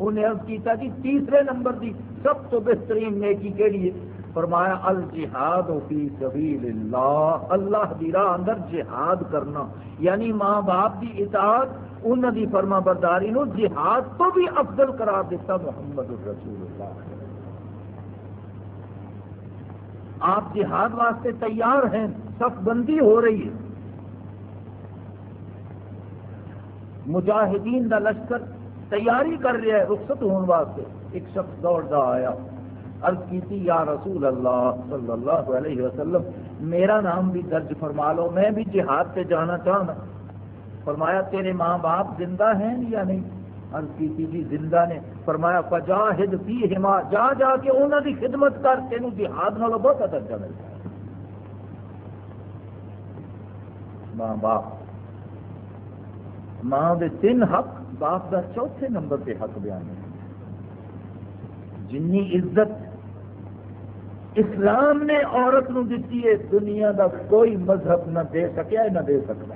انہیں عرض کیتا کہ تیسرے نمبر کی سب تو بہترین نیکی کہڑی ہے۔ فرمایا، الجہاد فی سبیل اللہ اللہ دی راہ اندر جہاد کرنا. یعنی ماں باپ دی اطاعت انہوں دی فرما برداری نو جہاد تو بھی افضل قرار دیتا محمد الرسول اللہ. آپ جہاد واسطے تیار ہیں، صف بندی ہو رہی ہے. مجاہدین دا لشکر تیاری کر رہا ہے، رخصت ہونے واسطے. ایک شخص دوڑتا آیا. عرض کی یا رسول اللہ صلی اللہ علیہ وسلم، میرا نام بھی درج فرما لو، میں بھی جہاد سے جانا چاہنا۔ فرمایا، تیرے ماں باپ زندہ ہیں یا نہیں؟ عرض کی تھی جی زندہ نے۔ فرمایا، فجاہد فی ہما جا جا کے انہوں کی خدمت کر، تینوں جہاد نالوں بہت درجہ ملتا ہے ماں باپ، ماں دے تین حق، باپ دا چوتھے نمبر پہ حق بیان ہے۔ جنی عزت اسلام نے عورت نو دیتی ہے، دنیا دا کوئی مذہب نہ دے سکیا نہ دے سکتا۔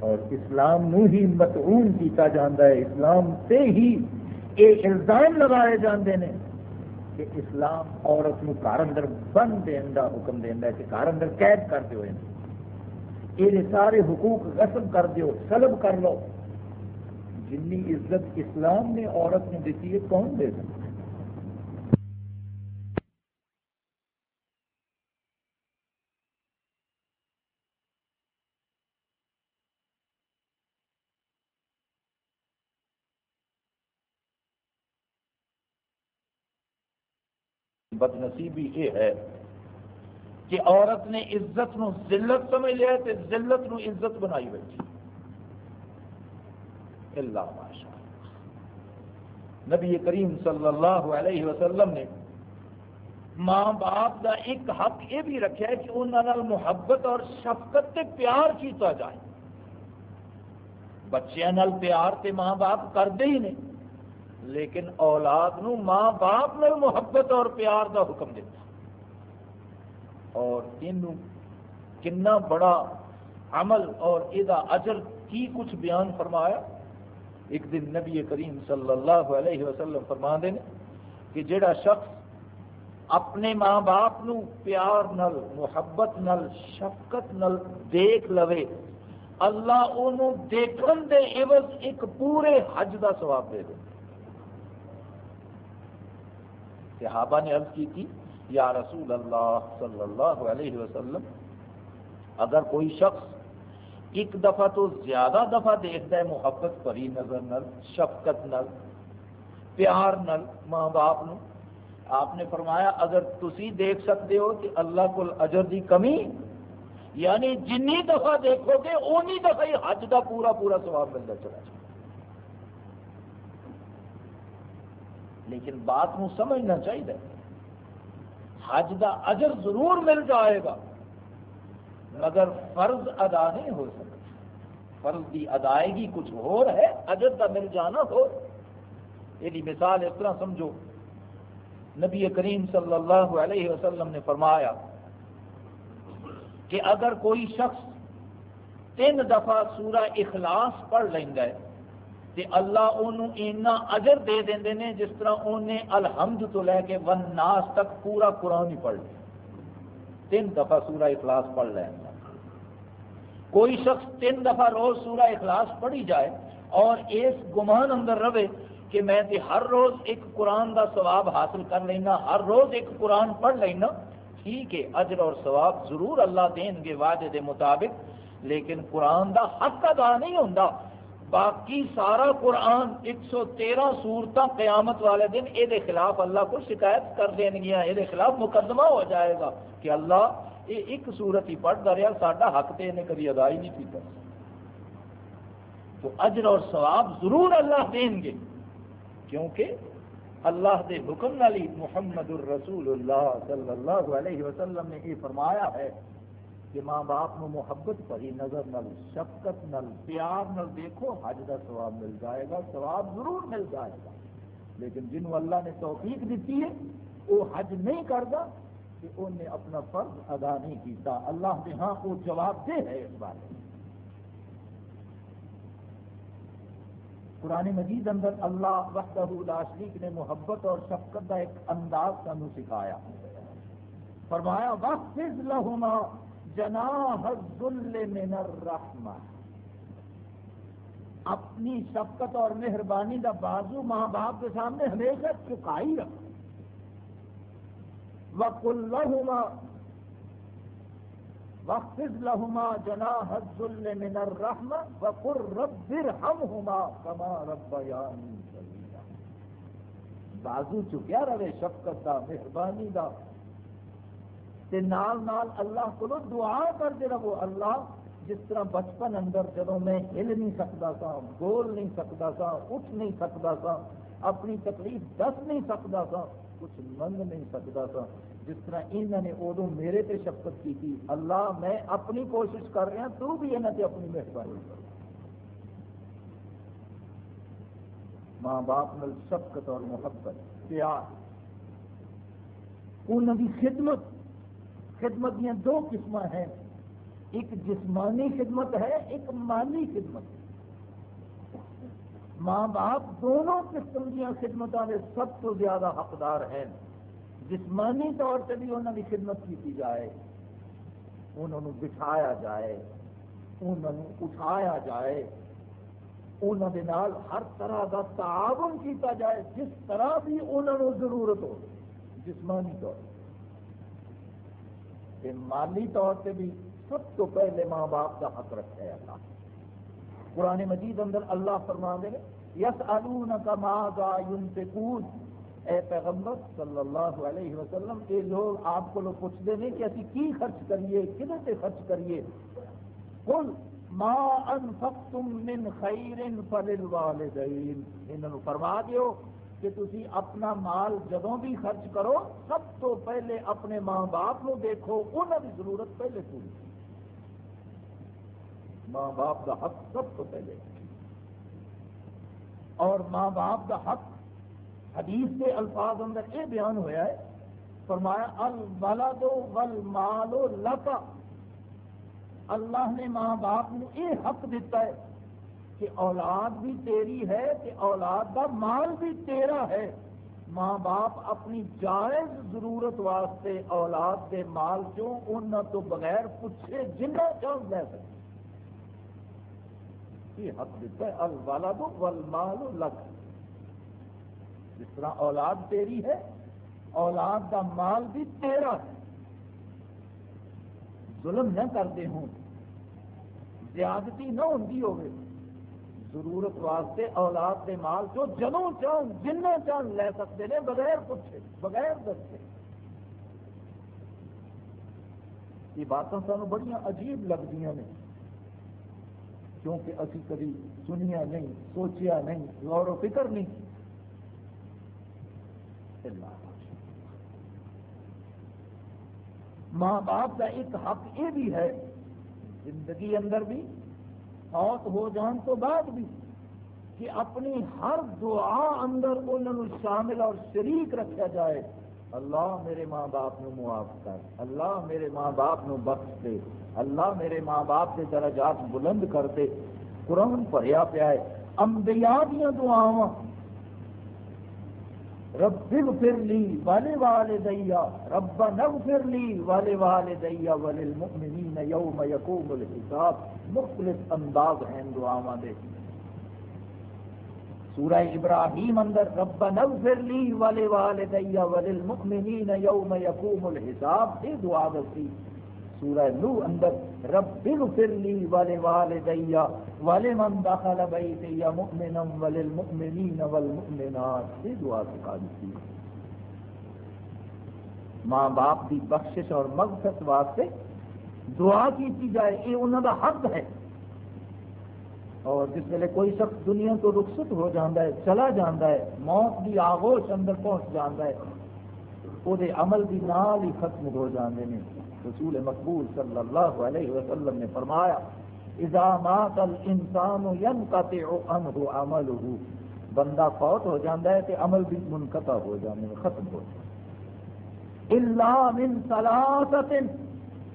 اور اسلام نو ہی متعون کیتا جاندہ ہے۔ اسلام سے ہی یہ الزام لگائے جاندے نے کہ اسلام عورت نو کار اندر بند دین دا حکم دینا ہے کہ کار اندر قید کر دیو یہ سارے حقوق غصب کر دیو، سلب کر لو۔ جنی عزت اسلام نے عورت نے دیتی ہے، کون دے سکتا؟ بد نصیبی یہ ہے کہ عورت نے عزت نو ذلت سمجھ لیا تے ذلت نو عزت بنائی بیٹھی۔ اللہ ماشاء نبی کریم صلی اللہ علیہ وسلم نے ماں باپ دا ایک حق یہ بھی رکھا ہے کہ انہوں محبت اور شفقت تے پیار کیتا جائے۔ بچیاں پیار تے ماں باپ کرتے ہی نہیں۔ لیکن اولاد نو ماں باپ نے محبت اور پیار دا حکم دیتا اور ان کنا بڑا عمل اور یہ اجر کی کچھ بیان فرمایا؟ ایک دن نبی کریم صلی اللہ علیہ وسلم فرما دے کہ جڑا شخص اپنے ماں باپ نو پیار نل محبت نل شفقت نل دیکھ لوے، اللہ انہوں دیکھن دے عوض ایک پورے حج دا ثواب دے دے۔ صحابہ نے عرض کی تھی، یا رسول اللہ صلی اللہ علیہ وسلم، اگر کوئی شخص ایک دفعہ تو زیادہ دفعہ دیکھتا ہے، محبت پری نظر نل، شفقت نل، پیار نل ماں باپ نو، آپ نے فرمایا، اگر تسی دیکھ سکتے ہو کہ اللہ کو اجر دی کمی یعنی جنی دفعہ دیکھو گے، اونی دفعہ حج کا پورا پورا سواب ملتا چلا جائے۔ لیکن بات کو سمجھنا چاہیے۔ حج کا اجر ضرور مل جائے گا، مگر فرض ادا نہیں ہو سکتا۔ فرض کی ادائیگی کچھ اور ہے، اجر کا مل جانا ہو۔ یہ مثال اس طرح سمجھو۔ نبی کریم صلی اللہ علیہ وسلم نے فرمایا کہ اگر کوئی شخص تین دفعہ سورہ اخلاص پڑھ لینا ہے تو اللہ انہوں اینا اجر دے دیں نے جس طرح انہیں الحمد تو لے کے ون ناس تک پورا قرآن ہی پڑھ لیا۔ تین دفعہ سورہ اخلاص پڑھ لینا کوئی شخص تین دفعہ روز سورہ اخلاص پڑھی جائے اور اس گمان اندر رہے کہ میں تے ہر روز ایک قرآن دا ثواب حاصل کر لینا، ہر روز ایک قرآن پڑھ لینا، ٹھیک ہے، اجر اور ثواب ضرور اللہ دین گے، وعدے دے مطابق، لیکن قرآن دا حق ادا نہیں ہوں باقی سارا قرآن ایک سو تیرہ سورت قیامت والے دن یہ خلاف اللہ کو شکایت کر دین گیا یہ خلاف مقدمہ ہو جائے گا کہ اللہ یہ ایک سورت ہی پڑھتا رہا ساڈا حق تو انہیں کبھی ادا ہی نہیں کیتا۔ تو اجر اور ثواب ضرور اللہ دیں گے، کیونکہ اللہ دے حکم نالی محمد الرسول اللہ صلی اللہ علیہ وسلم نے یہ فرمایا ہے۔ کہ ماں باپ نو محبت پری نظر، نل شفقت، نل پیار، نل دیکھو، حج کا ثواب مل جائے گا، ثواب ضرور مل جائے گا۔ لیکن جنہوں اللہ نے توفیق دیتی ہے، وہ حج نہیں کرتا کہ انہیں اپنا فرض ادا نہیں کیتا۔ اللہ نے ہاں وہ جواب دے ہے اس بارے قرآن مجید اندر اللہ وحدہ لا شریک نے محبت اور شفقت کا ایک انداز سانو سکھایا۔ فرمایا وقت لہما جناح الذل من الرحمہ۔ اپنی شفقت اور مہربانی کا بازو ماں باپ کے سامنے ہمیشہ چکائی رکھ وقل لہما لہما جنا حل من الرحم وقر رب ارحمہما کما ربیانی بازو چکیا رہے، شفقت دا مہربانی دا تے نال نال اللہ کو دعا کر دے رہو۔ اللہ جس طرح بچپن اندر جدو میں ہل نہیں سکتا سا بول نہیں سکتا سا اٹھ نہیں سکتا سا اپنی تکلیف دس نہیں سکتا سا کچھ منگ نہیں سکتا سا جس طرح انہوں نے ادو میرے تے شفقت کی تھی، اللہ میں اپنی کوشش کر رہا تو بھی یہاں تے اپنی مہربانی۔ کر ماں باپ نل شفقت اور محبت، پیار، انہوں کی خدمت خدمت دیا دو قسم ہیں۔ ایک جسمانی خدمت ہے، ایک مالی خدمت۔ ماں باپ دونوں قسم دیا خدمتوں کے سب تو زیادہ حقدار ہیں۔ جسمانی طور سے بھی انہوں کی خدمت کی جائے، انہوں نے بٹھایا جائے، انہوں نے اٹھایا جائے۔ انہوں نے نال ہر طرح کا تعاون کیتا جائے، جس طرح بھی انہوں نے ضرورت ہو، جسمانی طور سے مالی طور سے بھی سب تو پہلے ماں باپ کا حق رکھا ہے اللہ۔ قرآن مجید اندر اللہ فرما دے یس آلو کا ماں گا یون اے پیغمبر صلی اللہ علیہ وسلم یہ لوگ، آپ کو لوگ پوچھتے ہیں کہ اسی کی خرچ کریے کدھر سے خرچ کریے؟ کل ما انفقتم من خیر فللوالدین انہوں فرما دیو کہ تسی اپنا مال جدوں بھی خرچ کرو، سب تو پہلے اپنے ماں باپ کو دیکھو انہوں کی ضرورت پہلے پوری ماں باپ کا حق سب تو پہلے۔ اور ماں باپ کا حق، حدیث کے الفاظ اندر یہ بیان ہوا ہے، فرمایا، الولد والمال لکا۔ اللہ نے ماں باپ نے یہ حق دیتا ہے کہ اولاد بھی تیری ہے کہ اولاد کا مال بھی تیرا ہے۔ ماں باپ اپنی جائز ضرورت واسطے اولاد کے مال چوں ان تو بغیر پوچھے جنہ چاہ لے سکتے؟ یہ حق دیتا ہے، الولد والمال لک۔ جس طرح اولاد تیری ہے، اولاد کا مال بھی تیرا ہے۔ ظلم نہ کرتے ہوں۔ زیادتی نہ ہوتی ہوگی ضرورت واسطے اولاد کے مال چو جنوں چاہن جنوں چاہن لے سکتے ہیں بغیر پوچھے، بغیر دستے یہ باتیں سانو بڑی عجیب لگتی ہیں کیونکہ ابھی کبھی سنیا نہیں، سوچیا نہیں، غور و فکر نہیں۔ ماں باپ کا ایک حق یہ بھی ہے، زندگی اندر بھی فوت ہو جان تو بعد بھی کہ اپنی ہر دعا اندر انہوں شامل اور شریک رکھا جائے۔ اللہ میرے ماں باپ نو معاف کر۔ اللہ میرے ماں باپ نو بخش دے۔ اللہ میرے ماں باپ کے درجات بلند کر دے۔ قرآن پڑھیا پیا ہے۔ امبیا دیا دعاواں رب اغفر لی والے والدیا رب نغفر لی والے والدیا وللمؤمنین یوم یقوم الحساب۔ مختلف انداز ہیں دعاواں دے۔ سورہ ابراہیم اندر رب نغفر لی والے والدیا وللمؤمنین یوم یقوم الحساب۔ یہ دعا دسی۔ سورہ نو اندر رب اغفر لی والے والدیا والے من دخل بیتی مؤمنا وللمؤمنین والمؤمنات. یہ دعا سکھا دیتی ماں باپ کی بخشش اور مغفرت واسطے دعا کی جائے، یہ انہوں کا حق ہے۔ اور جس ویلے کوئی شخص دنیا تو رخصت ہو جاتا ہے، چلا جاتا ہے، موت کی آغوش اندر پہنچ جاتا ہے، وہ عمل بھی نال ہی ختم ہو جاتے ہیں۔ رسول مقبول صلی اللہ علیہ وسلم نے فرمایا، اذا مات الانسان ينقطع عنه عمله. بندہ فوت ہو جاتا ہے کہ عمل بھی منقطع ہو جانے میں ختم ہو جاتا الا من ثلاثه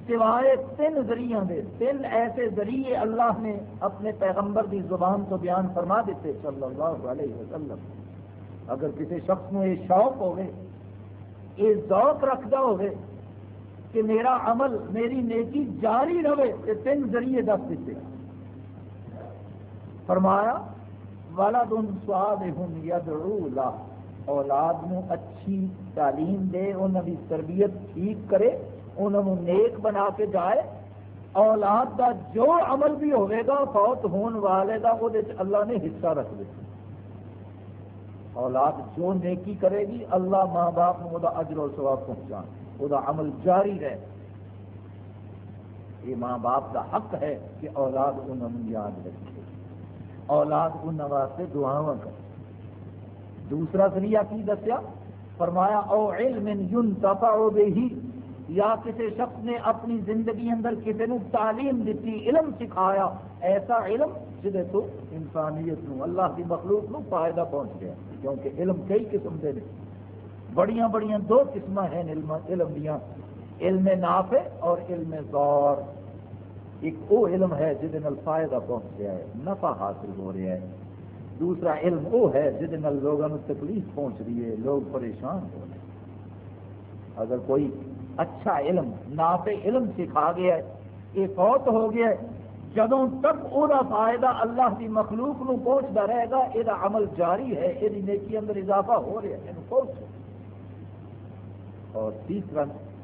سوائے تین ذریعہ دے۔ تین ایسے ذریعے اللہ نے اپنے پیغمبر کی زبان تو بیان فرما دیتے صلی اللہ علیہ وسلم۔ اگر کسی شخص میں یہ شوق ہوگے یہ ذوق رکھتا ہوگے کہ میرا عمل میری نیکی جاری رہے یہ تین ذریعے دس دیتے فرمایا والا دن سواد ہوں یا اولاد نو اچھی تعلیم دے انہوں کی تربیت ٹھیک کرے انہوں نیک بنا کے جائے۔ اولاد کا جو عمل بھی ہوئے گا، فوت ہون والے کا وہ اللہ نے حصہ رکھ دیا اولاد جو نیکی کرے گی، اللہ ماں باپ کو اجر و ثواب پہنچا وہ عمل جاری رہے یہ ماں باپ کا حق ہے کہ اولاد انہوں یاد رکھے۔ اولاد ان واسطے دعا کر دوسرا ذریعہ کی دسیا؟ فرمایا، او علم ينتفع به یا کسی شخص نے اپنی زندگی اندر کسی نے تعلیم دیتی، علم سکھایا، ایسا علم جہے تو انسانیت نو، اللہ کی مخلوق نو فائدہ پہنچ گیا۔ کیونکہ علم کئی قسم کے بڑیاں بڑیاں دو قسم ہیں علم علم دیا علم نافع اور علم غور ایک وہ علم ہے جہد فائدہ پہنچ گیا ہے، نفع حاصل ہو رہا ہے۔ دوسرا علم وہ ہے جہد لوگوں کو تکلیف پہنچ رہی ہے، لوگ پریشان ہو رہے ہیں۔ اگر کوئی اچھا علم، نافع علم سکھا گیا ہے، یہ فوت ہو گیا ہے، جدوں تک وہ فائدہ اللہ کی مخلوق نو پہنچتا رہے گا یہ عمل جاری ہے یہ نیکی اندر اضافہ ہو رہا ہے پہنچ اور تیسرا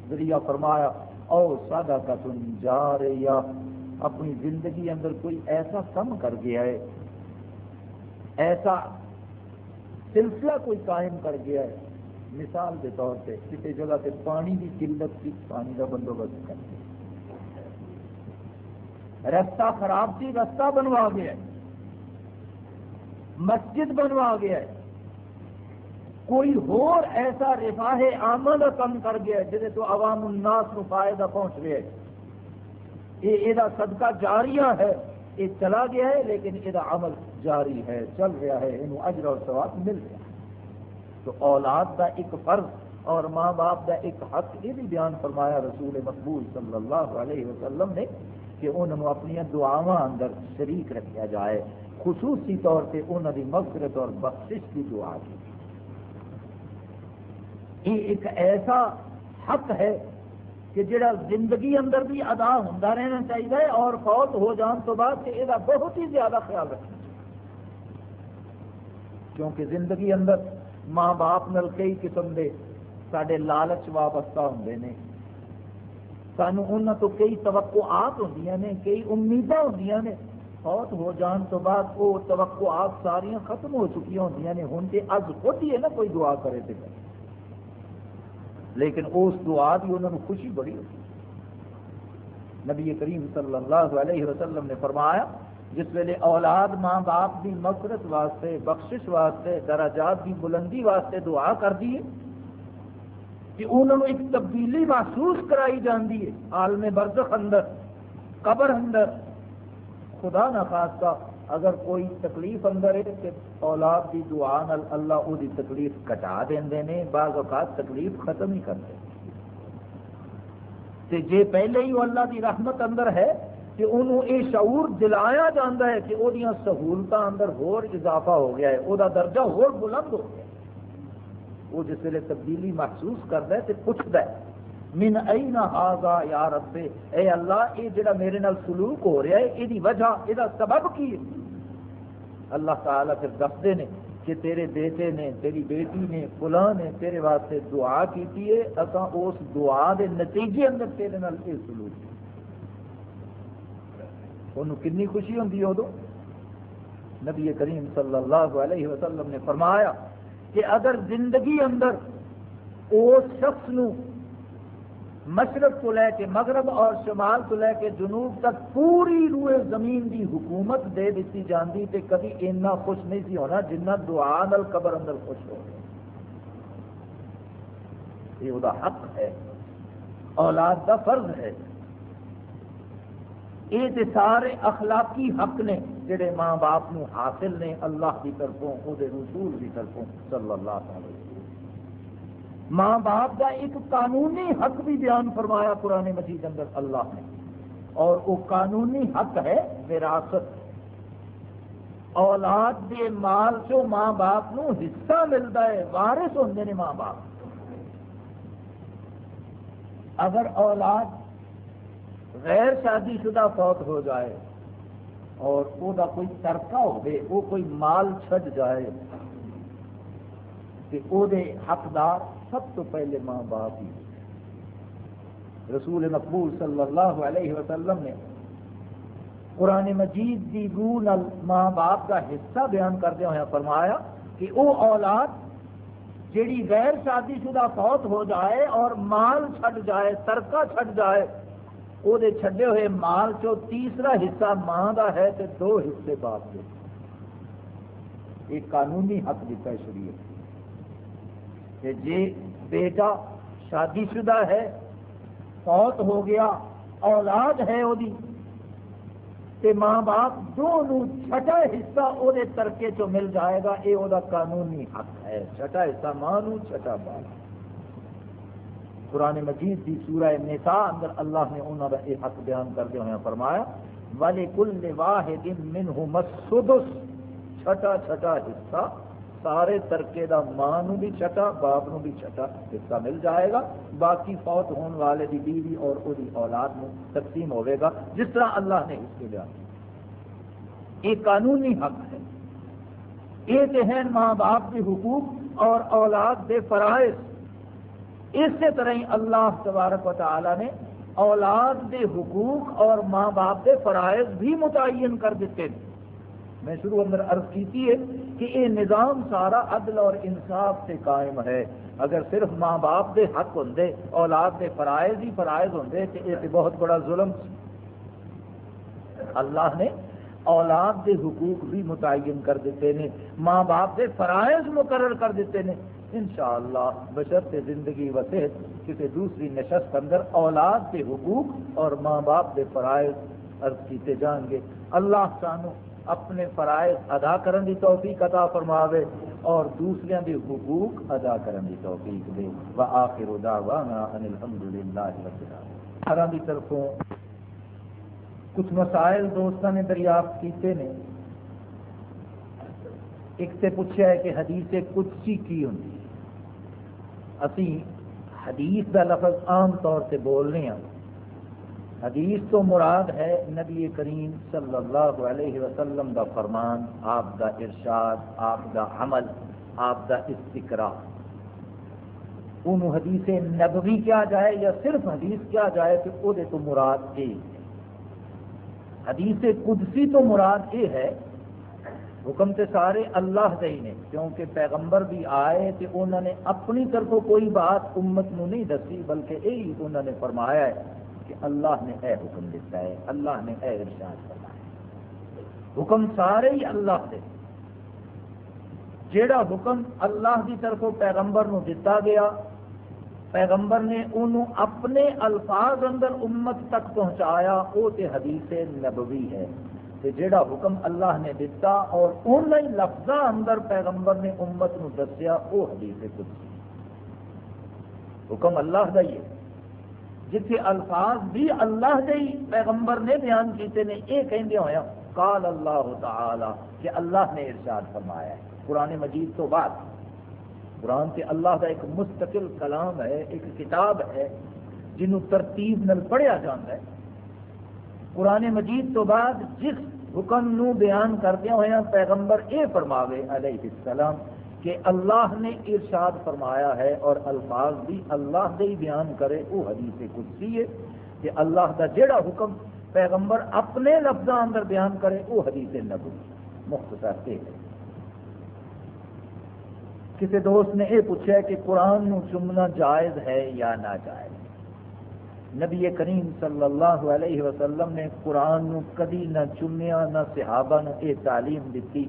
ذریعہ فرمایا، او سادہ کا تم جا رہی اپنی زندگی اندر کوئی ایسا کم کر گیا ہے، ایسا سلسلہ کوئی قائم کر گیا ہے، مثال کے طور پہ کسی جگہ سے پانی کی قلت کی پانی کا بندوبست کر رستہ خراب تھی، رستہ بنوا گیا ہے، مسجد بنوا گیا ہے۔ کوئی اور ایسا رفاہ آمد کم کر گیا جہے تو عوام الناس کو فائدہ پہنچ رہا ہے۔ یہ یہ صدقہ جاریہ ہے، یہ چلا گیا ہے، لیکن یہ عمل جاری ہے، چل رہا ہے یہ اجر اور ثواب مل رہا ہے۔ تو اولاد کا ایک فرض اور ماں باپ کا ایک حق، یہ بھی بیان فرمایا رسول مقبول صلی اللہ علیہ وسلم نے کہ انہوں اپنی دعاواں اندر شریک رکھا جائے، خصوصی طور پہ انہوں کی مغفرت اور بخشش کی دعا کی۔ یہ ایک ایسا حق ہے کہ جڑا زندگی اندر بھی ادا ہوتا رہنا چاہیے اور فوت ہو جان تو بعد کہ یہ بہت ہی زیادہ خیال رکھنا کیونکہ زندگی اندر ماں باپ نل کئی قسم دے سارے لالچ وابستہ ہوں نے۔ سانو انہوں تو کئی توقعات ہوں نے، کئی امیداں ہوں نے۔ فوت ہو جان تو بعد وہ توقعات ساریا ختم ہو چکی ہوں نے۔ ہوں تو اج خود ہی ہے نا کوئی دعا کرے تو لیکن اس دعا کی انہوں نے خوشی بڑی ہوتی نبی کریم صلی اللہ علیہ وسلم نے فرمایا، جس ویلے اولاد ماں باپ کی مفرت واسطے، بخشش واسطے دراجات کی بلندی واسطے دعا کر دیے، کہ انہوں نے ایک تبدیلی محسوس کرائی جاتی ہے، عالم برزخ اندر، قبر اندر۔ خدا نخواستہ اگر کوئی تکلیف اندر ہے کہ اولاد کی دعا نال اللہ وہ تکلیف کٹا دیں بعض اوقات تکلیف ختم ہی کرتے جے پہلے ہی وہ اللہ کی رحمت اندر ہے کہ انہوں یہ شعور دلایا جاتا ہے کہ وہ سہولت اندر ہور اضافہ ہو گیا ہے وہ درجہ ہور بلند ہو گیا وہ جس ویلے تبدیلی محسوس کرتا ہے تو پوچھتا ہے۔ من این آگا یا رب اے اللہ، یہ جڑا میرے نال سلوک ہو رہا ہے یہ وجہ یہ سبب کی؟ اللہ تعالیٰ پھر دستے نے کہ تیرے بیٹے نے، تیری بیٹی نے، فلاں نے تیرے واسطے دعا کی ہے اصا اس دعا دے نتیجے اندر تیرے نال یہ سلوک انہوں کنی خوشی ہوتی ادو نبی کریم صلی اللہ علیہ وسلم نے فرمایا کہ اگر زندگی اندر اس شخص نو مشرق تو لے کے مغرب اور شمال تو لے کے جنوب تک پوری روئے زمین کی حکومت دے دیتی جاندی تے کبھی اتنا خوش نہیں سی ہونا جنہ دعا نل قبر اندر خوش ہو یہ وہ حق ہے۔ اولاد کا فرض ہے۔ یہ تے سارے اخلاقی حق نے جڑے ماں باپ نو حاصل نے اللہ کی طرفوں وہ رسول کی طرفوں، صلی اللہ علیہ وسلم۔ ماں باپ کا ایک قانونی حق بھی بیان فرمایا پرانے مجید اندر اللہ نے۔ اور وہ قانونی حق ہے وراثت۔ اولاد کے مال چو ماں باپ نو حصہ ملتا ہے، وارث ہوتے ہیں ماں باپ۔ اگر اولاد غیر شادی شدہ فوت ہو جائے اور وہ کوئی ترکہ ہو کوئی مال چھٹ جائے کہ وہ حقدار سب تو پہلے ماں باپ ہی۔ رسول مقبول صلی اللہ علیہ وسلم نے قرآن مجید کی روح ماں باپ کا حصہ بیان کردہ ہوا فرمایا کہ وہ اولاد، جیڑی غیر شادی شدہ فوت ہو جائے اور مال چھٹ جائے، ترکہ چھٹ جائے وہ چھڈے ہوئے مال چو تیسرا حصہ ماں کا ہے تو دو حصے باپ کے ایک قانونی حق دیتا ہے۔ شریعت کہ جی بیٹا شادی شدہ ہے، فوت ہو گیا، اولاد ہے وہ تے ماں باپ دونوں چھٹا حصہ وہ ترکے چ مل جائے گا یہ وہ قانونی حق ہے۔ چھٹا حصہ ماں نو چھٹا باپ۔ قرآن مجید کی سورہ نساء اندر اللہ نے انہوں کا یہ حق بیان کرتے ہوئے فرمایا والے کل واحد منہ مسدس چھٹا چھٹا حصہ سارے ترکے دا ماں نو بھی چھٹا، باپ نو بھی چھٹا، حصہ مل جائے گا۔ باقی فوت ہونے والے دی بیوی اور وہ اولاد نو تقسیم ہوئے گا، جس طرح اللہ نے اس کے لیا یہ قانونی حق ہے۔ یہ تو ہیں ماں باپ کے حقوق اور اولاد کے فرائض۔ اسی طرح ہی اللہ تبارک و تعالی نے اولاد کے حقوق اور ماں باپ کے فرائض بھی متعین کر دیتے ہیں۔ میں شروع اندر عرض کی ہے کہ یہ نظام سارا عدل اور انصاف سے قائم ہے۔ اگر صرف ماں باپ دے حق ہوں اولاد دے فرائض ہی فرائض ہوں تو یہ بہت بڑا ظلم اللہ نے اولاد دے حقوق بھی متعین کر دیتے ہیں ماں باپ دے فرائض مقرر کر دیتے ہیں انشاءاللہ بشرط زندگی وسیع کسی دوسری نشست اندر اولاد کے حقوق اور ماں باپ کے فرائض عرض کیتے جان گے۔ اللہ سانو اپنے فرائض ادا کرن دی توفیق عطا فرماوے اور دوسرے دی حقوق ادا کرن دی توفیق دے۔ وآخر دعوانا ان الحمدللہ رب العالمین۔ ہر دی طرفوں کچھ مسائل دوستوں نے دریافت کیتے نے۔ ایک سے پوچھا ہے کہ حدیث قدسی کی ہوں اسی حدیث دا لفظ عام طور سے بول رہے ہیں۔ حدیث تو مراد ہے نبی کریم صلی اللہ علیہ وسلم دا فرمان، آپ دا ارشاد، آپ دا عمل، آپ دا استقرا۔ انہوں حدیث نبوی کیا جائے یا صرف حدیث کیا جائے تو وہ تو مراد یہ حدیث قدسی تو مراد یہ ہے، حکم تے سارے اللہ دے ہی نے، کیونکہ پیغمبر بھی آئے تو انہوں نے اپنی طرف کوئی بات امت نو نہیں دسی، بلکہ یہی انہوں نے فرمایا ہے۔ کہ اللہ نے اے حکم دیتا ہے، اللہ نے اے ارشاد فرمایا ہے۔ حکم سارے ہی اللہ دے۔ جیڑا حکم اللہ کی طرف پیغمبر نو دیتا گیا، پیغمبر نے انہوں اپنے الفاظ اندر امت تک پہنچایا وہ تے حدیث نبوی ہے۔ تے جیڑا حکم اللہ نے دیتا اور ان لفظ اندر پیغمبر نے امت نو دسیا وہ حدیث قدسی۔ حکم اللہ کا ہی ہے۔ جتھے الفاظ بھی اللہ دے ہی پیغمبر نے بیان کیتے نے یہ کہندے ہویا قال اللہ تعالی کہ اللہ نے ارشاد فرمایا ہے۔ قرآن مجید تو بعد۔ قرآن سے اللہ کا ایک مستقل کلام ہے، ایک کتاب ہے، جنہوں ترتیب نل پڑھیا جاتا ہے۔ قرآن مجید تو بعد جس حکم نو بیان کردیا ہوا پیغمبر اے فرماوے، علیہ السلام کہ اللہ نے ارشاد فرمایا ہے اور الفاظ بھی اللہ دے ہی بیان کرے، وہ حدیث قدسی ہے کہ اللہ کا جڑا حکم پیغمبر اپنے لفظوں اندر بیان کرے، وہ حدیث نبو مختصر ہے۔ کسی دوست نے یہ پوچھا کہ قرآن نو چومنا جائز ہے یا ناجائز؟ نبی کریم صلی اللہ علیہ وسلم نے قرآن نو کدی نہ چومیا نہ صحابہ نو یہ تعلیم دیتی۔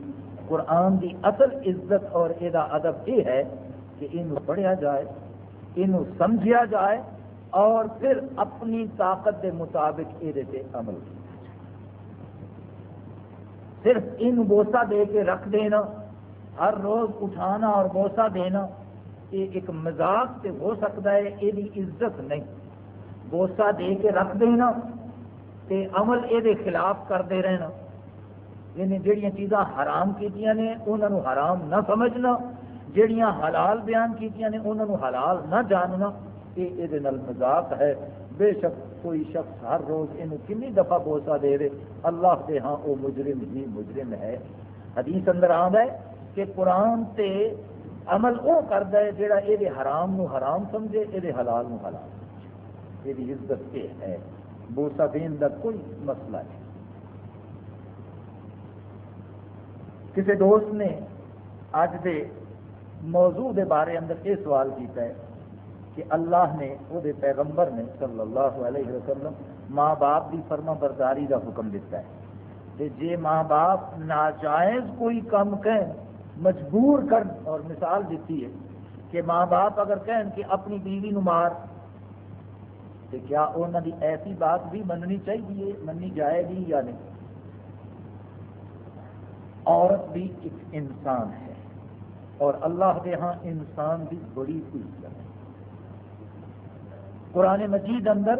قرآن دی اصل عزت اور یہ ادب یہ ہے کہ یہ پڑھیا جائے یہ سمجھیا جائے اور پھر اپنی طاقت دے مطابق یہ عمل کیا صرف ان بوسا دے کے رکھ دینا، ہر روز اٹھانا اور بوسا دینا، یہ ایک مزاق سے ہو سکتا ہے یہ عزت نہیں۔ بوسا دے کے رکھ دینا تے عمل یہ خلاف کرتے رہنا۔ یعنی جہیا چیزاں حرام کی نے انہوں حرام نہ سمجھنا۔ جہیا حلال بیان کی نے انہوں حلال نہ جاننا۔ یہ یہ مزاق ہے۔ بے شک کوئی شخص ہر روز یہ کنی دفعہ بوسا دے رہے اللہ کے ہاں وہ مجرم ہی مجرم ہے۔ حدیث اندر آد ہے کہ قرآن تے عمل وہ کرتا ہے جہاں یہ حرام نو حرام سمجھے یہ حلال نو حلال یہ عزت یہ ہے۔ بوسا دین کا کوئی مسئلہ نہیں۔ کسی دوست نے اج دے موضوع دے بارے اندر یہ سوال کیتا ہے کہ اللہ نے وہ پیغمبر نے صلی اللہ علیہ وسلم ماں باپ کی فرما برداری کا حکم دیتا ہے کہ جے ماں باپ ناجائز کوئی کام کہیں مجبور کر اور مثال دیتی ہے کہ ماں باپ اگر کہیں کہ اپنی بیوی نو مار، تو کیا انہوں کی ایسی بات بھی مننی چاہیے، مننی جائے گی یا نہیں؟ عورت بھی ایک انسان ہے۔ اور اللہ کے ہاں انسان بھی بڑی عزت ہے۔ قرآن مجید اندر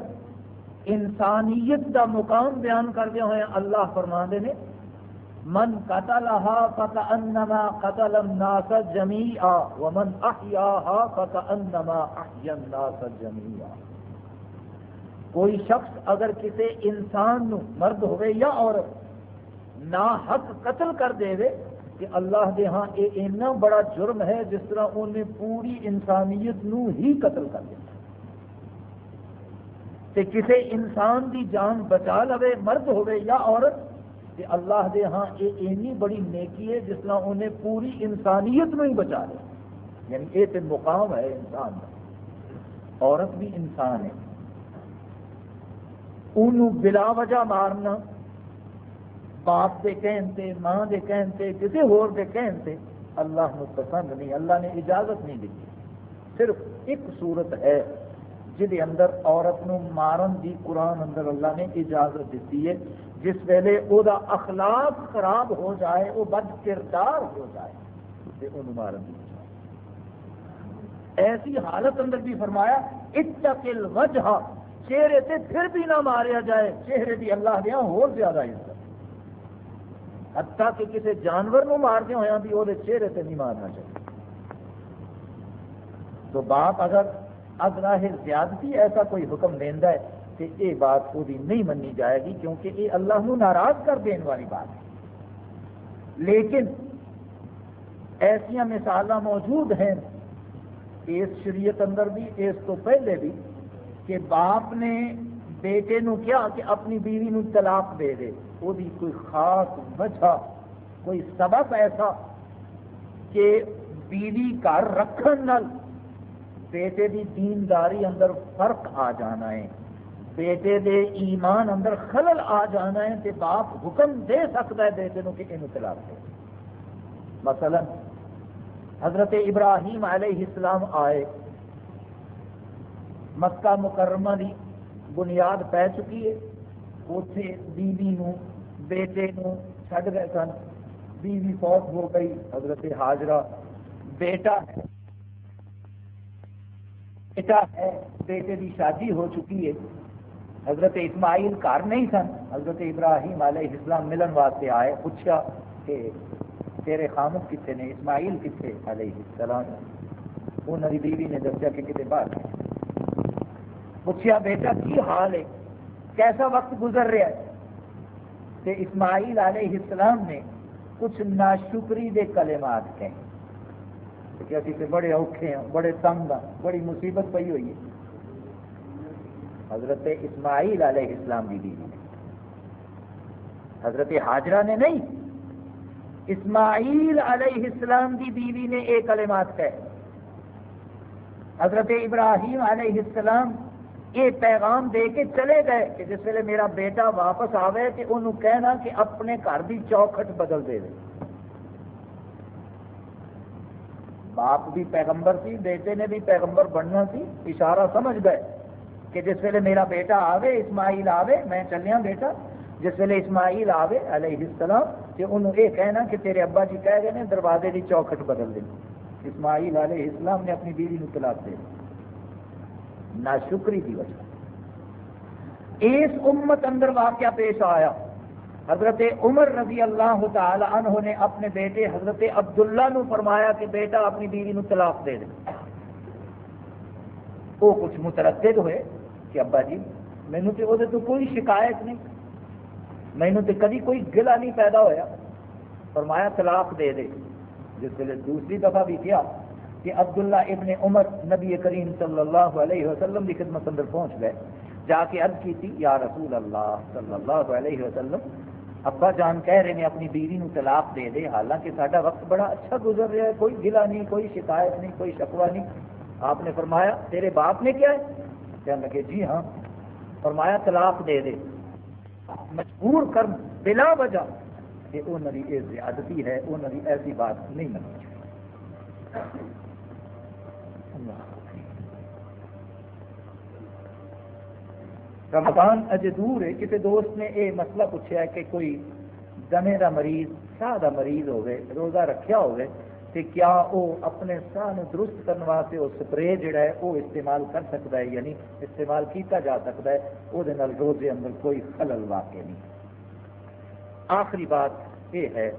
انسانیت کا مقام بیان کرتے ہوئے اللہ فرما نے، من قتلها فكأنما قتل الناس جميعا ومن أحياها فكأنما أحيا الناس جميعا کوئی شخص اگر کسی انسان نو مرد ہوئے یا عورت نا حق قتل کر دے وے کہ اللہ دے ہاں یہ اینا بڑا جرم ہے جس طرح انہیں پوری انسانیت نو ہی قتل کر دیا۔ تے کسی انسان دی جان بچا لوے، مرد ہوئے یا عورت کہ اللہ دے ہاں یہ اینی بڑی نیکی ہے جس طرح انہیں پوری انسانیت میں ہی بچا لیا۔ یعنی یہ تو مقام ہے انسان کا عورت بھی انسان ہے۔ انہوں بلا وجہ مارنا باپ کے کہنتے ماں کے کہنتے کسی ہور کے کہنتے اللہ نے پسند نہیں، اللہ نے اجازت نہیں دی۔ صرف ایک صورت ہے جہد اندر عورت نو مارن دی قرآن اندر اللہ نے اجازت دیتی ہے۔ جس ویلے وہ اخلاق خراب ہو جائے وہ بد کردار ہو جائے مارن دی ایسی حالت اندر بھی فرمایا اتقل وجہ چہرے سے پھر بھی نہ ماریا جائے، چہرے بھی اللہ دیا ہو زیادہ عزت۔ حتیٰ کہ کسی جانور نو مارتے ہوا ہاں بھی وہ چہرے سے نہیں مارنا چاہیے۔ تو باپ اگر اگراہ زیادتی ایسا کوئی حکم دینا ہے کہ یہ بات وہ نہیں منی جائے گی کیونکہ یہ اللہ نو ناراض کر دین والی بات ہے۔ لیکن ایسا مثال موجود ہیں۔ اس شریعت اندر بھی، اس تو پہلے بھی کہ باپ نے بیٹے نو کیا کہ اپنی بیوی نو طلاق دے دے۔ وہ کوئی خاص وجہ، کوئی سبب ایسا کہ بیوی گھر رکھن نال بیٹے دی دینداری اندر فرق آ جانا ہے، بیٹے دے ایمان اندر خلل آ جانا ہے تے باپ حکم دے سکتا ہے بیٹے نو کہ یہ طلاق دے مثلا حضرت ابراہیم علیہ السلام آئے، مکہ مکرمہ دی بنیاد پی چکی ہے اتے بیوی نو بیٹے نو چھڈ گئے سن۔ بیوی فوت ہو گئی، حضرت حاجرہ۔ بیٹا ہے۔ بیٹا ہے، بیٹے کی شادی ہو چکی ہے۔ حضرت اسماعیل گھر نہیں سن۔ حضرت ابراہیم علیہ السلام ملن واسطے آئے، پوچھا کہ تیرے خامد کتنے نے؟ اسماعیل کتنے علیہ السلام۔ انہوں نے بیوی نے دسیا کہ کتنے باہر پوچھا بیٹا، کی حال ہے؟ کیسا وقت گزر رہا ہے؟ کہ اسماعیل علیہ السلام نے کچھ ناشکری دے کلمات کہیں۔ کہ ابھی تو بڑے اوکھے ہیں، بڑے تنگ ہیں، بڑی مصیبت پی ہوئی ہے۔ حضرت اسماعیل علیہ السلام کی بیوی نے حضرت حاجرہ نے نہیں، اسماعیل علیہ السلام کی بیوی نے ایک کلمات کہے۔ حضرت ابراہیم علیہ السلام یہ پیغام دے کے چلے گئے کہ جس ویلے میرا بیٹا واپس آئے تو انہوں کہنا کہ اپنے گھر کی چوکھٹ بدل دے باپ بھی پیغمبر سی بیٹے نے بھی پیغمبر بننا سی اشارہ سمجھ گئے کہ جس ویلے میرا بیٹا آوے، اسماعیل آوے، میں چلیا بیٹا، جس ویلے اسماعیل آوے علیہ السلام کہ انہوں یہ کہنا کہ تیرے ابا جی کہہ گئے دروازے کی چوکھٹ بدل دیں اسماعیل علیہ السلام نے اپنی بیوی کو طلاق دے۔ شکری کی وجہ۔ اس امت اندر واقعہ پیش آیا۔ حضرت عمر رضی اللہ تعالی عنہ نے اپنے بیٹے حضرت عبداللہ نو فرمایا کہ بیٹا اپنی بیوی نو طلاق دے دے۔ وہ کچھ متردد ہوئے کہ ابا جی مینو تو تو کوئی شکایت نہیں۔ مینو تو کدی کوئی گلا نہیں پیدا ہویا۔ فرمایا طلاق دے دے۔ جس ویلے دوسری دفعہ بھی کیا۔ کہ عبداللہ ابن عمر نبی کریم صلی اللہ علیہ وسلم کی خدمت اندر پہنچ گئے، جا کے عرض کی تھی، یا رسول اللہ صلی اللہ علیہ وسلم، ابا جان کہہ رہے ہیں، اپنی بیوی نو طلاق دے دے، حالانکہ سارا وقت بڑا اچھا گزر رہا ہے، کوئی گلا نہیں، کوئی شکایت نہیں، کوئی شکوا نہیں۔ آپ نے فرمایا، تیرے باپ نے کیا ہے؟ کہنے لگے جی ہاں۔ فرمایا، طلاق دے دے۔ مجبور کر، بلا وجہ کہ وہ نری یہ زیادتی ہے وہ نری ایسی بات نہیں منی رمضان اجے دور ہے کسی دوست نے یہ مسئلہ پوچھا کہ کوئی دمے کا مریض، ساہ کا مریض ہوئے روزہ رکھیا ہوئے کہ کیا وہ اپنے ساہ درست کرنے واسطے وہ سپرے جڑا ہے وہ استعمال کر سکتا ہے؟ یعنی استعمال کیتا جا سکتا ہے وہ روزے اندر کوئی خلل واقع نہیں۔ آخری بات یہ ہے